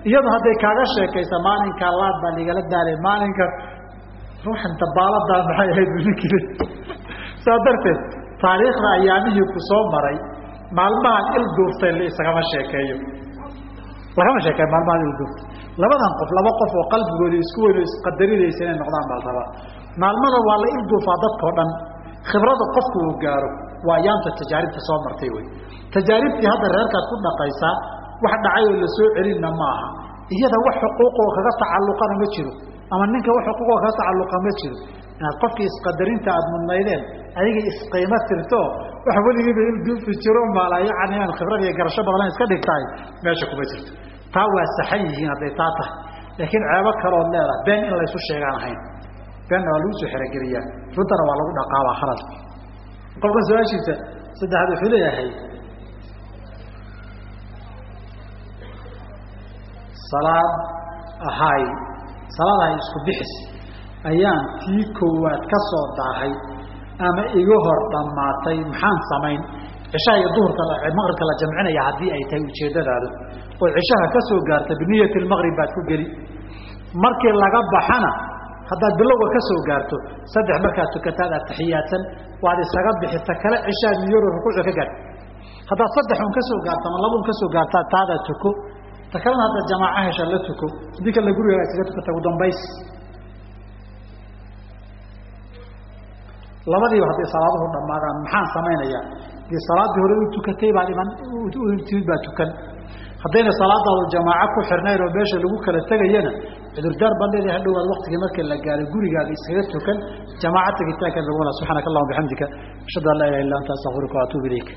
Iyadu hadday kaaga sheekaysa maalinkaa laad baa ligala daalay. Maalinka ruuxan dabaaladaa maxay ahayd ninkii saa darteed taariikhda ayaamihii ku maray maalmahan il duuftay la isagama sheekeeyo. Lagama sheekeeyo maalmahan il duuftay labadan qof laba qof oo qalbigooda isku weyn oo isqadarinaysa inay noqdaan baa rabaa maalmada waa la il duufaa dadkao dhan. Khibrada qofku uu gaaro waa ayaamta tajaaribta soo martay wey. Tajaaribtii hadda reerkaad ku dhaqaysaa wax dhacay oo la soo celinna ma iyada wax xuquuqoo kaga tacalluqana ma jiro ama ninka wax xuquuqoo kaga tacalluqa ma jiro. Inaad qofkii isqadarinta aada mudnaydeen adiga isqiimo tirto wax weligiiba ilduufi jiro maalaa yacni aan khibrad iyo garasho badan iska dhigtahay meesha kuma jirto. Taa waa saxan yihiin hadday taa tahay. Laakiin ceebo kalood leedahay been in laysu sheegaan ahayn. Beenna waa lagu soo xerogeliyaa runtana waa lagu dhaqaabaa khalas qofkan su'aashiisa saddexaad wuxuu leeyahay salaad ahay salaad ahay isku bixis. Ayaan tii koowaad ka soo daahay ama iga hor dhammaatay maxaan samayn? Cishaha iyo duhurka maqribka la jamcinaya haddii ay tahay ujeeddadaadu. Oo cishaha ka soo gaarta biniyati lmaqrib baad ku geli. Markii laga baxana haddaad bilowga ka soo gaarto saddex markaad tukataad ataxiyaadsan waad isaga bixisa kale cishaad niyaro rukuucda ka gaarta haddaad saddex un ka soo gaarto ama laba un ka soo gaartaa taadaa tuko ta kalena haddaad jamaaco hesha la tuko haddii kalena guriga isaga tukata ugu dambays. Labadiiba hadday salaaduhu dhammaadaan maxaan samaynayaa? Dee salaaddii hore u tukatay baad iman timid baa tukan. Haddayna salaadaadu jamaaco ku xirnayn oo meesha lagu kala tegayana cudurdaar baan leedahay hadhowaad waktigii marka la gaaray gurigaaga iskaga tukan jamaaco tegitaanka laguna subxaanaka allahuma bixamdika ashhadu an laa ilaha illa anta astaغfiruka waatuubu ilayk